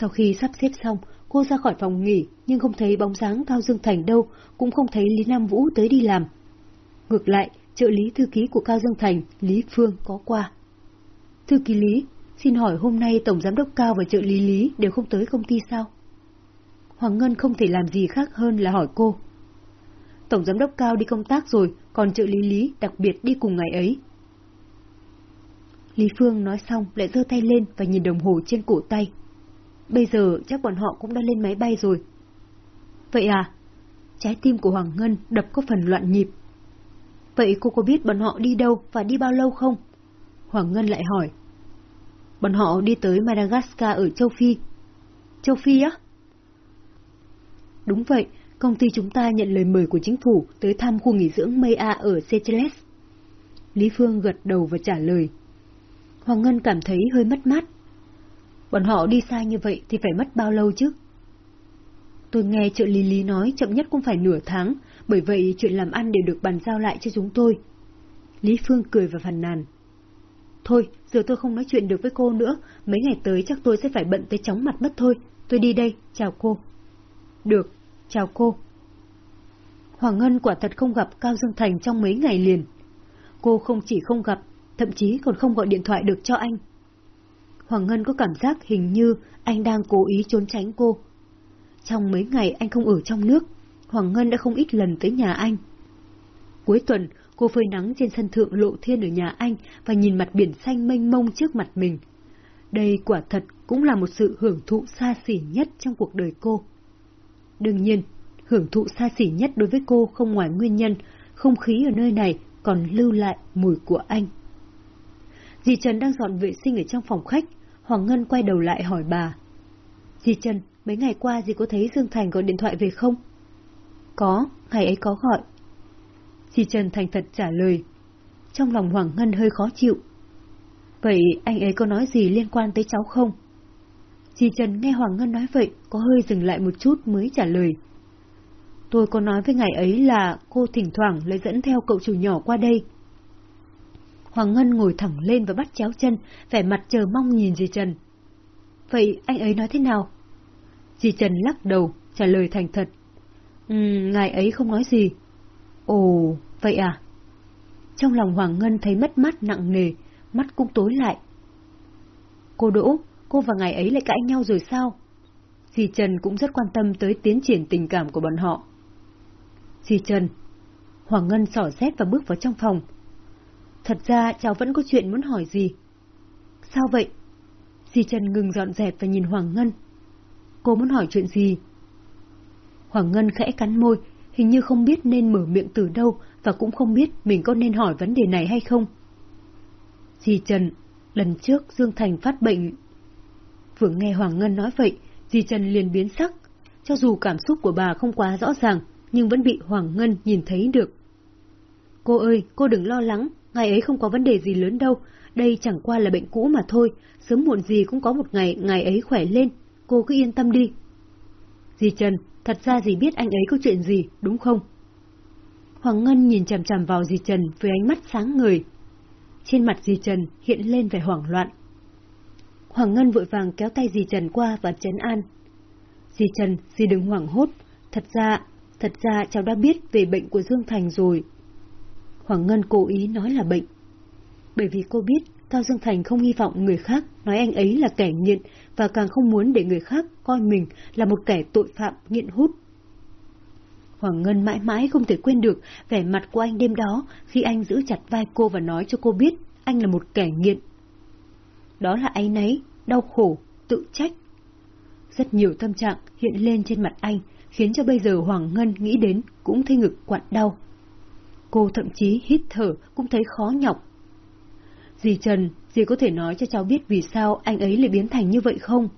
Sau khi sắp xếp xong, cô ra khỏi phòng nghỉ nhưng không thấy bóng dáng Cao Dương Thành đâu, cũng không thấy Lý Nam Vũ tới đi làm. Ngược lại, trợ lý thư ký của Cao Dương Thành, Lý Phương có qua. Thư ký Lý, xin hỏi hôm nay Tổng Giám đốc Cao và trợ lý Lý đều không tới công ty sao? Hoàng Ngân không thể làm gì khác hơn là hỏi cô. Tổng Giám đốc Cao đi công tác rồi, còn trợ lý Lý đặc biệt đi cùng ngày ấy. Lý Phương nói xong lại giơ tay lên và nhìn đồng hồ trên cổ tay. Bây giờ chắc bọn họ cũng đã lên máy bay rồi. Vậy à? Trái tim của Hoàng Ngân đập có phần loạn nhịp. Vậy cô có biết bọn họ đi đâu và đi bao lâu không? Hoàng Ngân lại hỏi. Bọn họ đi tới Madagascar ở châu Phi. Châu Phi á? Đúng vậy, công ty chúng ta nhận lời mời của chính phủ tới thăm khu nghỉ dưỡng Maya ở Seychelles. Lý Phương gật đầu và trả lời. Hoàng Ngân cảm thấy hơi mất mát. Bọn họ đi xa như vậy thì phải mất bao lâu chứ? Tôi nghe trợ lý Lý nói chậm nhất cũng phải nửa tháng, bởi vậy chuyện làm ăn đều được bàn giao lại cho chúng tôi. Lý Phương cười và phàn nàn. Thôi, giờ tôi không nói chuyện được với cô nữa, mấy ngày tới chắc tôi sẽ phải bận tới chóng mặt mất thôi. Tôi đi đây, chào cô. Được, chào cô. Hoàng Ngân quả thật không gặp Cao Dương Thành trong mấy ngày liền. Cô không chỉ không gặp, thậm chí còn không gọi điện thoại được cho anh. Hoàng Ngân có cảm giác hình như anh đang cố ý trốn tránh cô. Trong mấy ngày anh không ở trong nước, Hoàng Ngân đã không ít lần tới nhà anh. Cuối tuần, cô phơi nắng trên sân thượng lộ thiên ở nhà anh và nhìn mặt biển xanh mênh mông trước mặt mình. Đây quả thật cũng là một sự hưởng thụ xa xỉ nhất trong cuộc đời cô. Đương nhiên, hưởng thụ xa xỉ nhất đối với cô không ngoài nguyên nhân, không khí ở nơi này còn lưu lại mùi của anh. Dì Trần đang dọn vệ sinh ở trong phòng khách, Hoàng Ngân quay đầu lại hỏi bà. Dì Trần, mấy ngày qua dì có thấy Dương Thành gọi điện thoại về không? Có, ngày ấy có gọi. Dì Trần thành thật trả lời. Trong lòng Hoàng Ngân hơi khó chịu. Vậy anh ấy có nói gì liên quan tới cháu không? Dì Trần nghe Hoàng Ngân nói vậy, có hơi dừng lại một chút mới trả lời. Tôi có nói với ngày ấy là cô thỉnh thoảng lấy dẫn theo cậu chủ nhỏ qua đây. Hoàng Ngân ngồi thẳng lên và bắt chéo chân, vẻ mặt chờ mong nhìn dì Trần. Vậy anh ấy nói thế nào? Dì Trần lắc đầu, trả lời thành thật. Ừ, ngài ấy không nói gì. Ồ, vậy à? Trong lòng Hoàng Ngân thấy mất mát nặng nề, mắt cũng tối lại. Cô Đỗ, cô và ngài ấy lại cãi nhau rồi sao? Dì Trần cũng rất quan tâm tới tiến triển tình cảm của bọn họ. Dì Trần, Hoàng Ngân sỏ xét và bước vào trong phòng. Thật ra cháu vẫn có chuyện muốn hỏi gì. Sao vậy? Dì Trần ngừng dọn dẹp và nhìn Hoàng Ngân. Cô muốn hỏi chuyện gì? Hoàng Ngân khẽ cắn môi, hình như không biết nên mở miệng từ đâu và cũng không biết mình có nên hỏi vấn đề này hay không. Dì Trần, lần trước Dương Thành phát bệnh. Vừa nghe Hoàng Ngân nói vậy, di Trần liền biến sắc. Cho dù cảm xúc của bà không quá rõ ràng, nhưng vẫn bị Hoàng Ngân nhìn thấy được. Cô ơi, cô đừng lo lắng, ngày ấy không có vấn đề gì lớn đâu, đây chẳng qua là bệnh cũ mà thôi, sớm muộn gì cũng có một ngày ngày ấy khỏe lên, cô cứ yên tâm đi. di Trần, thật ra dì biết anh ấy có chuyện gì, đúng không? Hoàng Ngân nhìn chằm chằm vào di Trần với ánh mắt sáng người. Trên mặt di Trần hiện lên vẻ hoảng loạn. Hoàng Ngân vội vàng kéo tay dì Trần qua và chấn an. Dì Trần, dì đừng hoảng hốt, thật ra, thật ra cháu đã biết về bệnh của Dương Thành rồi. Hoàng Ngân cố ý nói là bệnh. Bởi vì cô biết Cao Dương Thành không hy vọng người khác nói anh ấy là kẻ nghiện và càng không muốn để người khác coi mình là một kẻ tội phạm nghiện hút. Hoàng Ngân mãi mãi không thể quên được vẻ mặt của anh đêm đó khi anh giữ chặt vai cô và nói cho cô biết anh là một kẻ nghiện. Đó là áy náy, đau khổ, tự trách. Rất nhiều tâm trạng hiện lên trên mặt anh, khiến cho bây giờ Hoàng Ngân nghĩ đến cũng thấy ngực quặn đau. Cô thậm chí hít thở cũng thấy khó nhọc. Dì Trần, dì có thể nói cho cháu biết vì sao anh ấy lại biến thành như vậy không?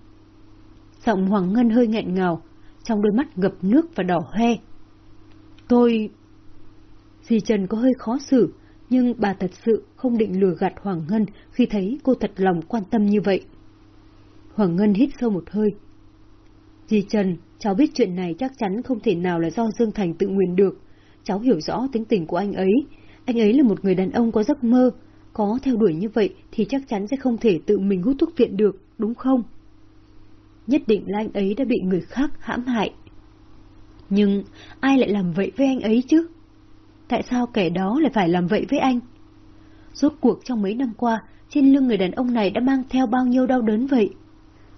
Giọng Hoàng Ngân hơi nghẹn ngào, trong đôi mắt ngập nước và đỏ hoe. Tôi... Dì Trần có hơi khó xử, nhưng bà thật sự không định lừa gạt Hoàng Ngân khi thấy cô thật lòng quan tâm như vậy. Hoàng Ngân hít sâu một hơi. Dì Trần, cháu biết chuyện này chắc chắn không thể nào là do Dương Thành tự nguyện được. Cháu hiểu rõ tính tình của anh ấy. Anh ấy là một người đàn ông có giấc mơ. Có theo đuổi như vậy thì chắc chắn sẽ không thể tự mình hút thuốc viện được, đúng không? Nhất định là anh ấy đã bị người khác hãm hại. Nhưng ai lại làm vậy với anh ấy chứ? Tại sao kẻ đó lại phải làm vậy với anh? Rốt cuộc trong mấy năm qua, trên lưng người đàn ông này đã mang theo bao nhiêu đau đớn vậy?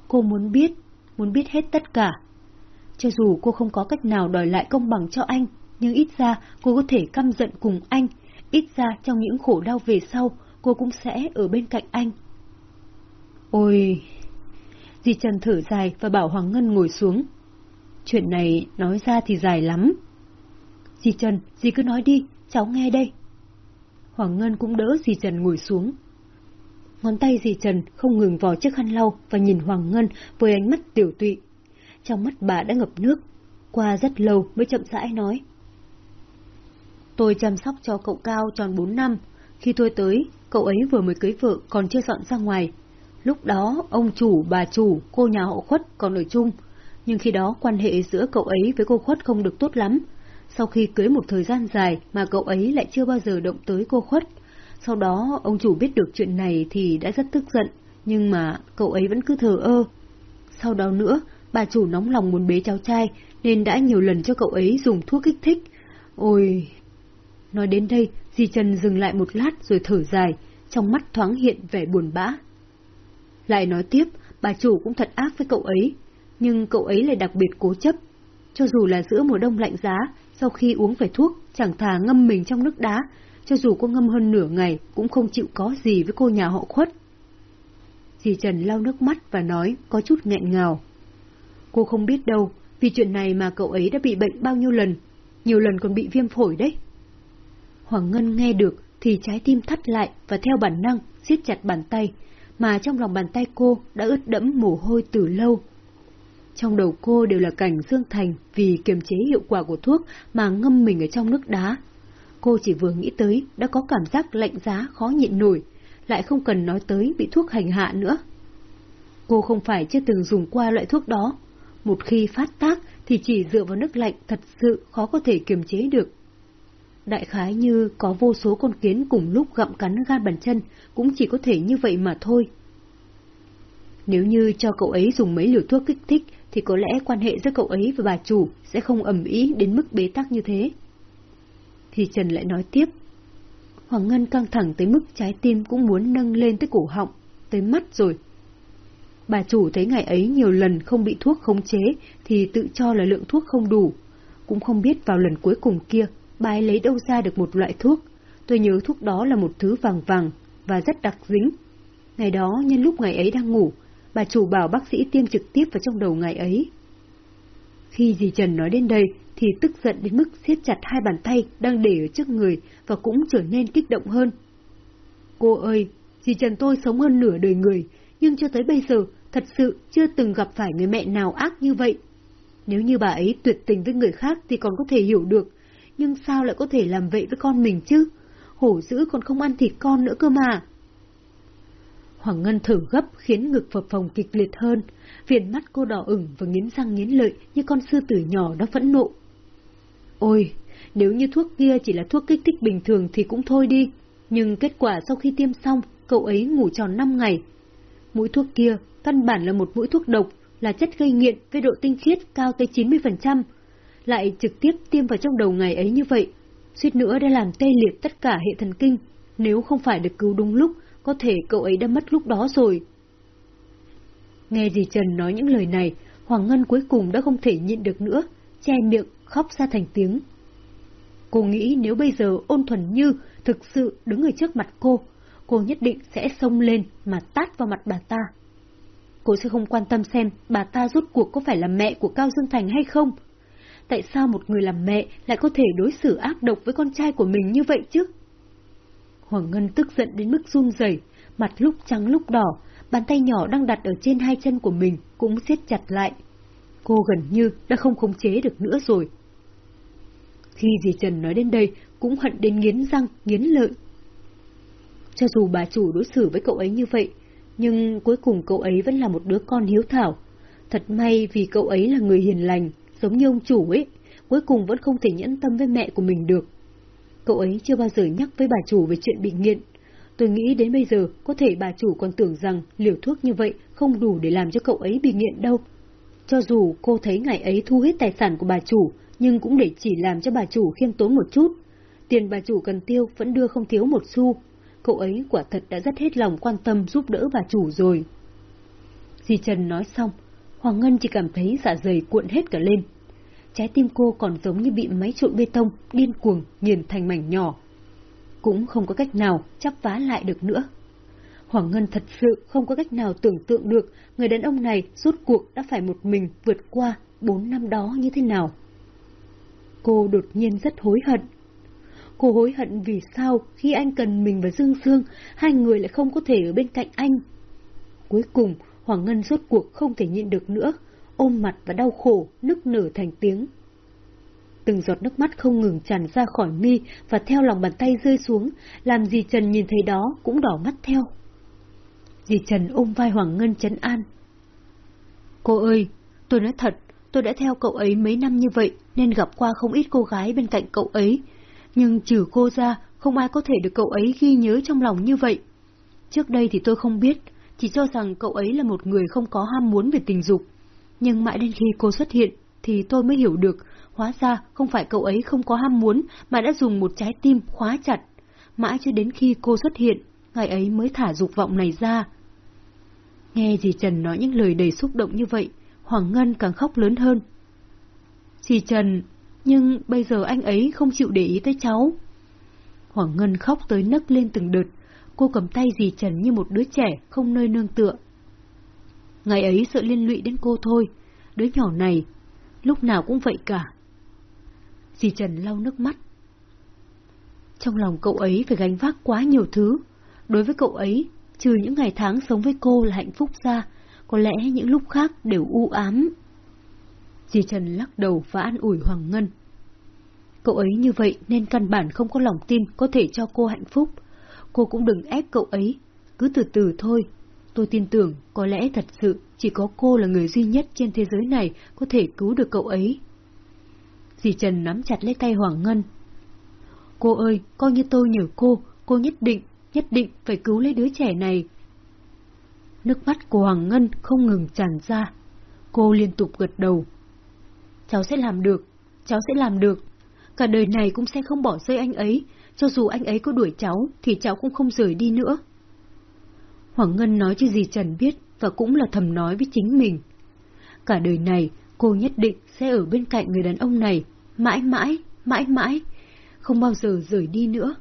Cô muốn biết, muốn biết hết tất cả. Cho dù cô không có cách nào đòi lại công bằng cho anh, nhưng ít ra cô có thể căm giận cùng anh, ít ra trong những khổ đau về sau, cô cũng sẽ ở bên cạnh anh. Ôi... Di Trần thở dài và bảo Hoàng Ngân ngồi xuống. Chuyện này nói ra thì dài lắm. Dì Trần, dì cứ nói đi, cháu nghe đây. Hoàng Ngân cũng đỡ dì Trần ngồi xuống. Ngón tay dì Trần không ngừng vò chiếc khăn lau và nhìn Hoàng Ngân với ánh mắt tiểu tụy. Trong mắt bà đã ngập nước, qua rất lâu mới chậm rãi nói. Tôi chăm sóc cho cậu Cao tròn 4 năm. Khi tôi tới, cậu ấy vừa mới cưới vợ còn chưa dọn ra ngoài. Lúc đó, ông chủ, bà chủ, cô nhà họ khuất còn ở chung. Nhưng khi đó quan hệ giữa cậu ấy với cô khuất không được tốt lắm, sau khi cưới một thời gian dài mà cậu ấy lại chưa bao giờ động tới cô khuất. Sau đó ông chủ biết được chuyện này thì đã rất tức giận, nhưng mà cậu ấy vẫn cứ thờ ơ. Sau đó nữa, bà chủ nóng lòng muốn bế cháu trai nên đã nhiều lần cho cậu ấy dùng thuốc kích thích. Ôi... Nói đến đây, dì Trần dừng lại một lát rồi thở dài, trong mắt thoáng hiện vẻ buồn bã. Lại nói tiếp, bà chủ cũng thật ác với cậu ấy, nhưng cậu ấy lại đặc biệt cố chấp. Cho dù là giữa mùa đông lạnh giá, sau khi uống phải thuốc, chẳng thà ngâm mình trong nước đá, cho dù có ngâm hơn nửa ngày cũng không chịu có gì với cô nhà họ khuất. Dì Trần lau nước mắt và nói có chút nghẹn ngào. Cô không biết đâu, vì chuyện này mà cậu ấy đã bị bệnh bao nhiêu lần, nhiều lần còn bị viêm phổi đấy. Hoàng Ngân nghe được thì trái tim thắt lại và theo bản năng siết chặt bàn tay, mà trong lòng bàn tay cô đã ướt đẫm mồ hôi từ lâu. Trong đầu cô đều là cảnh Dương Thành vì kiềm chế hiệu quả của thuốc mà ngâm mình ở trong nước đá. Cô chỉ vừa nghĩ tới đã có cảm giác lạnh giá khó nhịn nổi, lại không cần nói tới bị thuốc hành hạ nữa. Cô không phải chưa từng dùng qua loại thuốc đó. Một khi phát tác thì chỉ dựa vào nước lạnh thật sự khó có thể kiềm chế được. Đại khái như có vô số con kiến cùng lúc gặm cắn gan bàn chân, cũng chỉ có thể như vậy mà thôi. Nếu như cho cậu ấy dùng mấy liều thuốc kích thích thì có lẽ quan hệ giữa cậu ấy và bà chủ sẽ không ẩm ý đến mức bế tắc như thế. Thì Trần lại nói tiếp. Hoàng Ngân căng thẳng tới mức trái tim cũng muốn nâng lên tới cổ họng, tới mắt rồi. Bà chủ thấy ngày ấy nhiều lần không bị thuốc khống chế thì tự cho là lượng thuốc không đủ. Cũng không biết vào lần cuối cùng kia, bà ấy lấy đâu ra được một loại thuốc. Tôi nhớ thuốc đó là một thứ vàng vàng và rất đặc dính. Ngày đó, nhân lúc ngày ấy đang ngủ, bà chủ bảo bác sĩ tiêm trực tiếp vào trong đầu ngày ấy. Khi dì Trần nói đến đây, thì tức giận đến mức siết chặt hai bàn tay đang để ở trước người và cũng trở nên kích động hơn. Cô ơi, dì Trần tôi sống hơn nửa đời người, nhưng cho tới bây giờ thật sự chưa từng gặp phải người mẹ nào ác như vậy. Nếu như bà ấy tuyệt tình với người khác thì còn có thể hiểu được, nhưng sao lại có thể làm vậy với con mình chứ? Hổ dữ còn không ăn thịt con nữa cơ mà. Hoàng Ngân thở gấp khiến ngực phập phồng kịch liệt hơn, viền mắt cô đỏ ửng và nghiến răng nghiến lợi như con sư tử nhỏ đã phẫn nộ. Ôi, nếu như thuốc kia chỉ là thuốc kích thích bình thường thì cũng thôi đi, nhưng kết quả sau khi tiêm xong, cậu ấy ngủ tròn 5 ngày. Mũi thuốc kia căn bản là một mũi thuốc độc, là chất gây nghiện với độ tinh khiết cao tới 90%, lại trực tiếp tiêm vào trong đầu ngày ấy như vậy, suýt nữa đã làm tê liệt tất cả hệ thần kinh, nếu không phải được cứu đúng lúc có thể cậu ấy đã mất lúc đó rồi. Nghe dì Trần nói những lời này, Hoàng Ngân cuối cùng đã không thể nhịn được nữa, che miệng, khóc ra thành tiếng. Cô nghĩ nếu bây giờ ôn thuần như thực sự đứng ở trước mặt cô, cô nhất định sẽ xông lên mà tát vào mặt bà ta. Cô sẽ không quan tâm xem bà ta rốt cuộc có phải là mẹ của Cao Dương Thành hay không. Tại sao một người làm mẹ lại có thể đối xử ác độc với con trai của mình như vậy chứ? Hoàng Ngân tức giận đến mức run rẩy, mặt lúc trắng lúc đỏ, bàn tay nhỏ đang đặt ở trên hai chân của mình cũng siết chặt lại. Cô gần như đã không khống chế được nữa rồi. Khi dì Trần nói đến đây, cũng hận đến nghiến răng, nghiến lợi. Cho dù bà chủ đối xử với cậu ấy như vậy, nhưng cuối cùng cậu ấy vẫn là một đứa con hiếu thảo. Thật may vì cậu ấy là người hiền lành, giống như ông chủ ấy, cuối cùng vẫn không thể nhẫn tâm với mẹ của mình được. Cậu ấy chưa bao giờ nhắc với bà chủ về chuyện bị nghiện. Tôi nghĩ đến bây giờ có thể bà chủ còn tưởng rằng liều thuốc như vậy không đủ để làm cho cậu ấy bị nghiện đâu. Cho dù cô thấy ngày ấy thu hết tài sản của bà chủ, nhưng cũng để chỉ làm cho bà chủ khiêm tốn một chút. Tiền bà chủ cần tiêu vẫn đưa không thiếu một xu. Cậu ấy quả thật đã rất hết lòng quan tâm giúp đỡ bà chủ rồi. Dì Trần nói xong, Hoàng Ngân chỉ cảm thấy dạ dày cuộn hết cả lên. Trái tim cô còn giống như bị máy trộn bê tông, điên cuồng, nghiền thành mảnh nhỏ. Cũng không có cách nào chắp vá lại được nữa. Hoàng Ngân thật sự không có cách nào tưởng tượng được người đàn ông này rốt cuộc đã phải một mình vượt qua bốn năm đó như thế nào. Cô đột nhiên rất hối hận. Cô hối hận vì sao khi anh cần mình và Dương Sương, hai người lại không có thể ở bên cạnh anh. Cuối cùng, Hoàng Ngân rốt cuộc không thể nhịn được nữa, ôm mặt và đau khổ, nức nở thành tiếng. Từng giọt nước mắt không ngừng tràn ra khỏi mi và theo lòng bàn tay rơi xuống, làm gì Trần nhìn thấy đó cũng đỏ mắt theo. Dì Trần ôm vai Hoàng Ngân chấn an. Cô ơi, tôi nói thật, tôi đã theo cậu ấy mấy năm như vậy nên gặp qua không ít cô gái bên cạnh cậu ấy. Nhưng trừ cô ra, không ai có thể được cậu ấy ghi nhớ trong lòng như vậy. Trước đây thì tôi không biết, chỉ cho rằng cậu ấy là một người không có ham muốn về tình dục. Nhưng mãi đến khi cô xuất hiện, thì tôi mới hiểu được, hóa ra không phải cậu ấy không có ham muốn mà đã dùng một trái tim khóa chặt. Mãi cho đến khi cô xuất hiện, ngày ấy mới thả dục vọng này ra. Nghe dì Trần nói những lời đầy xúc động như vậy, Hoàng Ngân càng khóc lớn hơn. Dì Trần, nhưng bây giờ anh ấy không chịu để ý tới cháu. Hoàng Ngân khóc tới nấc lên từng đợt, cô cầm tay dì Trần như một đứa trẻ không nơi nương tựa. Ngày ấy sợ liên lụy đến cô thôi, đứa nhỏ này, lúc nào cũng vậy cả. Dì Trần lau nước mắt. Trong lòng cậu ấy phải gánh vác quá nhiều thứ. Đối với cậu ấy, trừ những ngày tháng sống với cô là hạnh phúc ra, có lẽ những lúc khác đều u ám. Dì Trần lắc đầu và an ủi Hoàng Ngân. Cậu ấy như vậy nên căn bản không có lòng tin có thể cho cô hạnh phúc. Cô cũng đừng ép cậu ấy, cứ từ từ thôi. Tôi tin tưởng có lẽ thật sự chỉ có cô là người duy nhất trên thế giới này có thể cứu được cậu ấy. Dì Trần nắm chặt lấy tay Hoàng Ngân. Cô ơi, coi như tôi nhờ cô, cô nhất định, nhất định phải cứu lấy đứa trẻ này. Nước mắt của Hoàng Ngân không ngừng tràn ra. Cô liên tục gật đầu. Cháu sẽ làm được, cháu sẽ làm được. Cả đời này cũng sẽ không bỏ rơi anh ấy, cho dù anh ấy có đuổi cháu thì cháu cũng không rời đi nữa. Hoàng Ngân nói cho dì Trần biết và cũng là thầm nói với chính mình. Cả đời này cô nhất định sẽ ở bên cạnh người đàn ông này, mãi mãi, mãi mãi, không bao giờ rời đi nữa.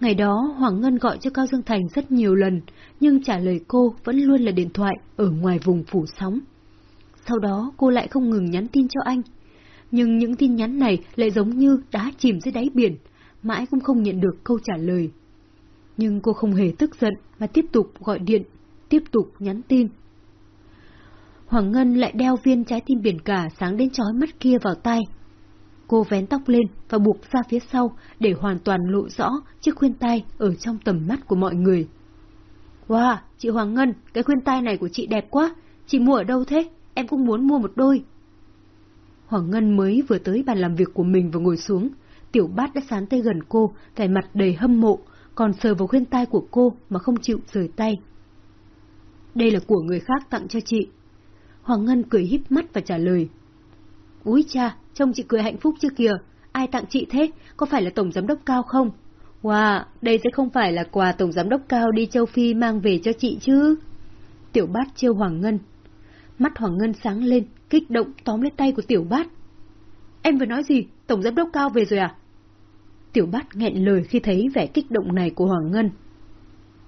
Ngày đó Hoàng Ngân gọi cho Cao Dương Thành rất nhiều lần, nhưng trả lời cô vẫn luôn là điện thoại ở ngoài vùng phủ sóng. Sau đó cô lại không ngừng nhắn tin cho anh. Nhưng những tin nhắn này lại giống như đá chìm dưới đáy biển, mãi cũng không nhận được câu trả lời. Nhưng cô không hề tức giận mà tiếp tục gọi điện, tiếp tục nhắn tin. Hoàng Ngân lại đeo viên trái tim biển cả sáng đến chói mắt kia vào tay. Cô vén tóc lên và buộc ra phía sau để hoàn toàn lộ rõ chiếc khuyên tai ở trong tầm mắt của mọi người. Wow, chị Hoàng Ngân, cái khuyên tai này của chị đẹp quá, chị mua ở đâu thế? Em cũng muốn mua một đôi. Hoàng Ngân mới vừa tới bàn làm việc của mình và ngồi xuống, tiểu bát đã sán tay gần cô, vẻ mặt đầy hâm mộ, còn sờ vào khuyên tai của cô mà không chịu rời tay. Đây là của người khác tặng cho chị. Hoàng Ngân cười híp mắt và trả lời. Úi cha, trông chị cười hạnh phúc chưa kìa, ai tặng chị thế, có phải là Tổng Giám Đốc Cao không? Wow, đây sẽ không phải là quà Tổng Giám Đốc Cao đi châu Phi mang về cho chị chứ? Tiểu bát trêu Hoàng Ngân. Mắt Hoàng Ngân sáng lên, kích động tóm lấy tay của Tiểu bát. Em vừa nói gì? Tổng Giám Đốc Cao về rồi à? Tiểu bát nghẹn lời khi thấy vẻ kích động này của Hoàng Ngân.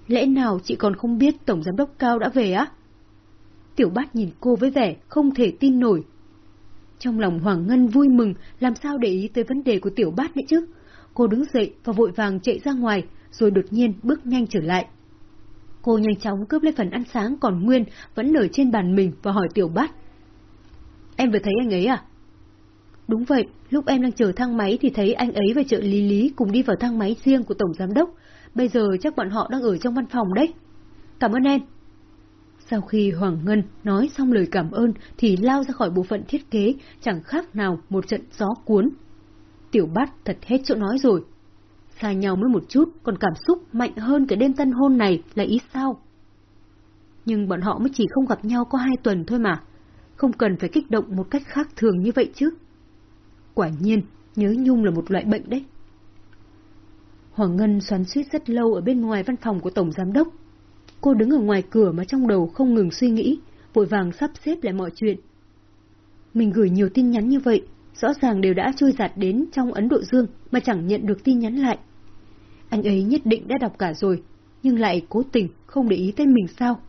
Lẽ nào chị còn không biết Tổng Giám Đốc Cao đã về á? Tiểu bát nhìn cô với vẻ không thể tin nổi. Trong lòng Hoàng Ngân vui mừng, làm sao để ý tới vấn đề của tiểu bát nữa chứ? Cô đứng dậy và vội vàng chạy ra ngoài, rồi đột nhiên bước nhanh trở lại. Cô nhanh chóng cướp lấy phần ăn sáng còn nguyên vẫn nở trên bàn mình và hỏi tiểu bát. Em vừa thấy anh ấy à? Đúng vậy, lúc em đang chờ thang máy thì thấy anh ấy và trợ lý lý cùng đi vào thang máy riêng của Tổng Giám Đốc. Bây giờ chắc bọn họ đang ở trong văn phòng đấy. Cảm ơn em. Sau khi Hoàng Ngân nói xong lời cảm ơn thì lao ra khỏi bộ phận thiết kế, chẳng khác nào một trận gió cuốn. Tiểu bát thật hết chỗ nói rồi. Xa nhau mới một chút, còn cảm xúc mạnh hơn cái đêm tân hôn này là ý sao? Nhưng bọn họ mới chỉ không gặp nhau có hai tuần thôi mà. Không cần phải kích động một cách khác thường như vậy chứ. Quả nhiên, nhớ nhung là một loại bệnh đấy. Hoàng Ngân xoắn suýt rất lâu ở bên ngoài văn phòng của Tổng Giám Đốc. Cô đứng ở ngoài cửa mà trong đầu không ngừng suy nghĩ, vội vàng sắp xếp lại mọi chuyện. Mình gửi nhiều tin nhắn như vậy, rõ ràng đều đã trôi giạt đến trong Ấn Độ Dương mà chẳng nhận được tin nhắn lại. Anh ấy nhất định đã đọc cả rồi, nhưng lại cố tình không để ý tên mình sao?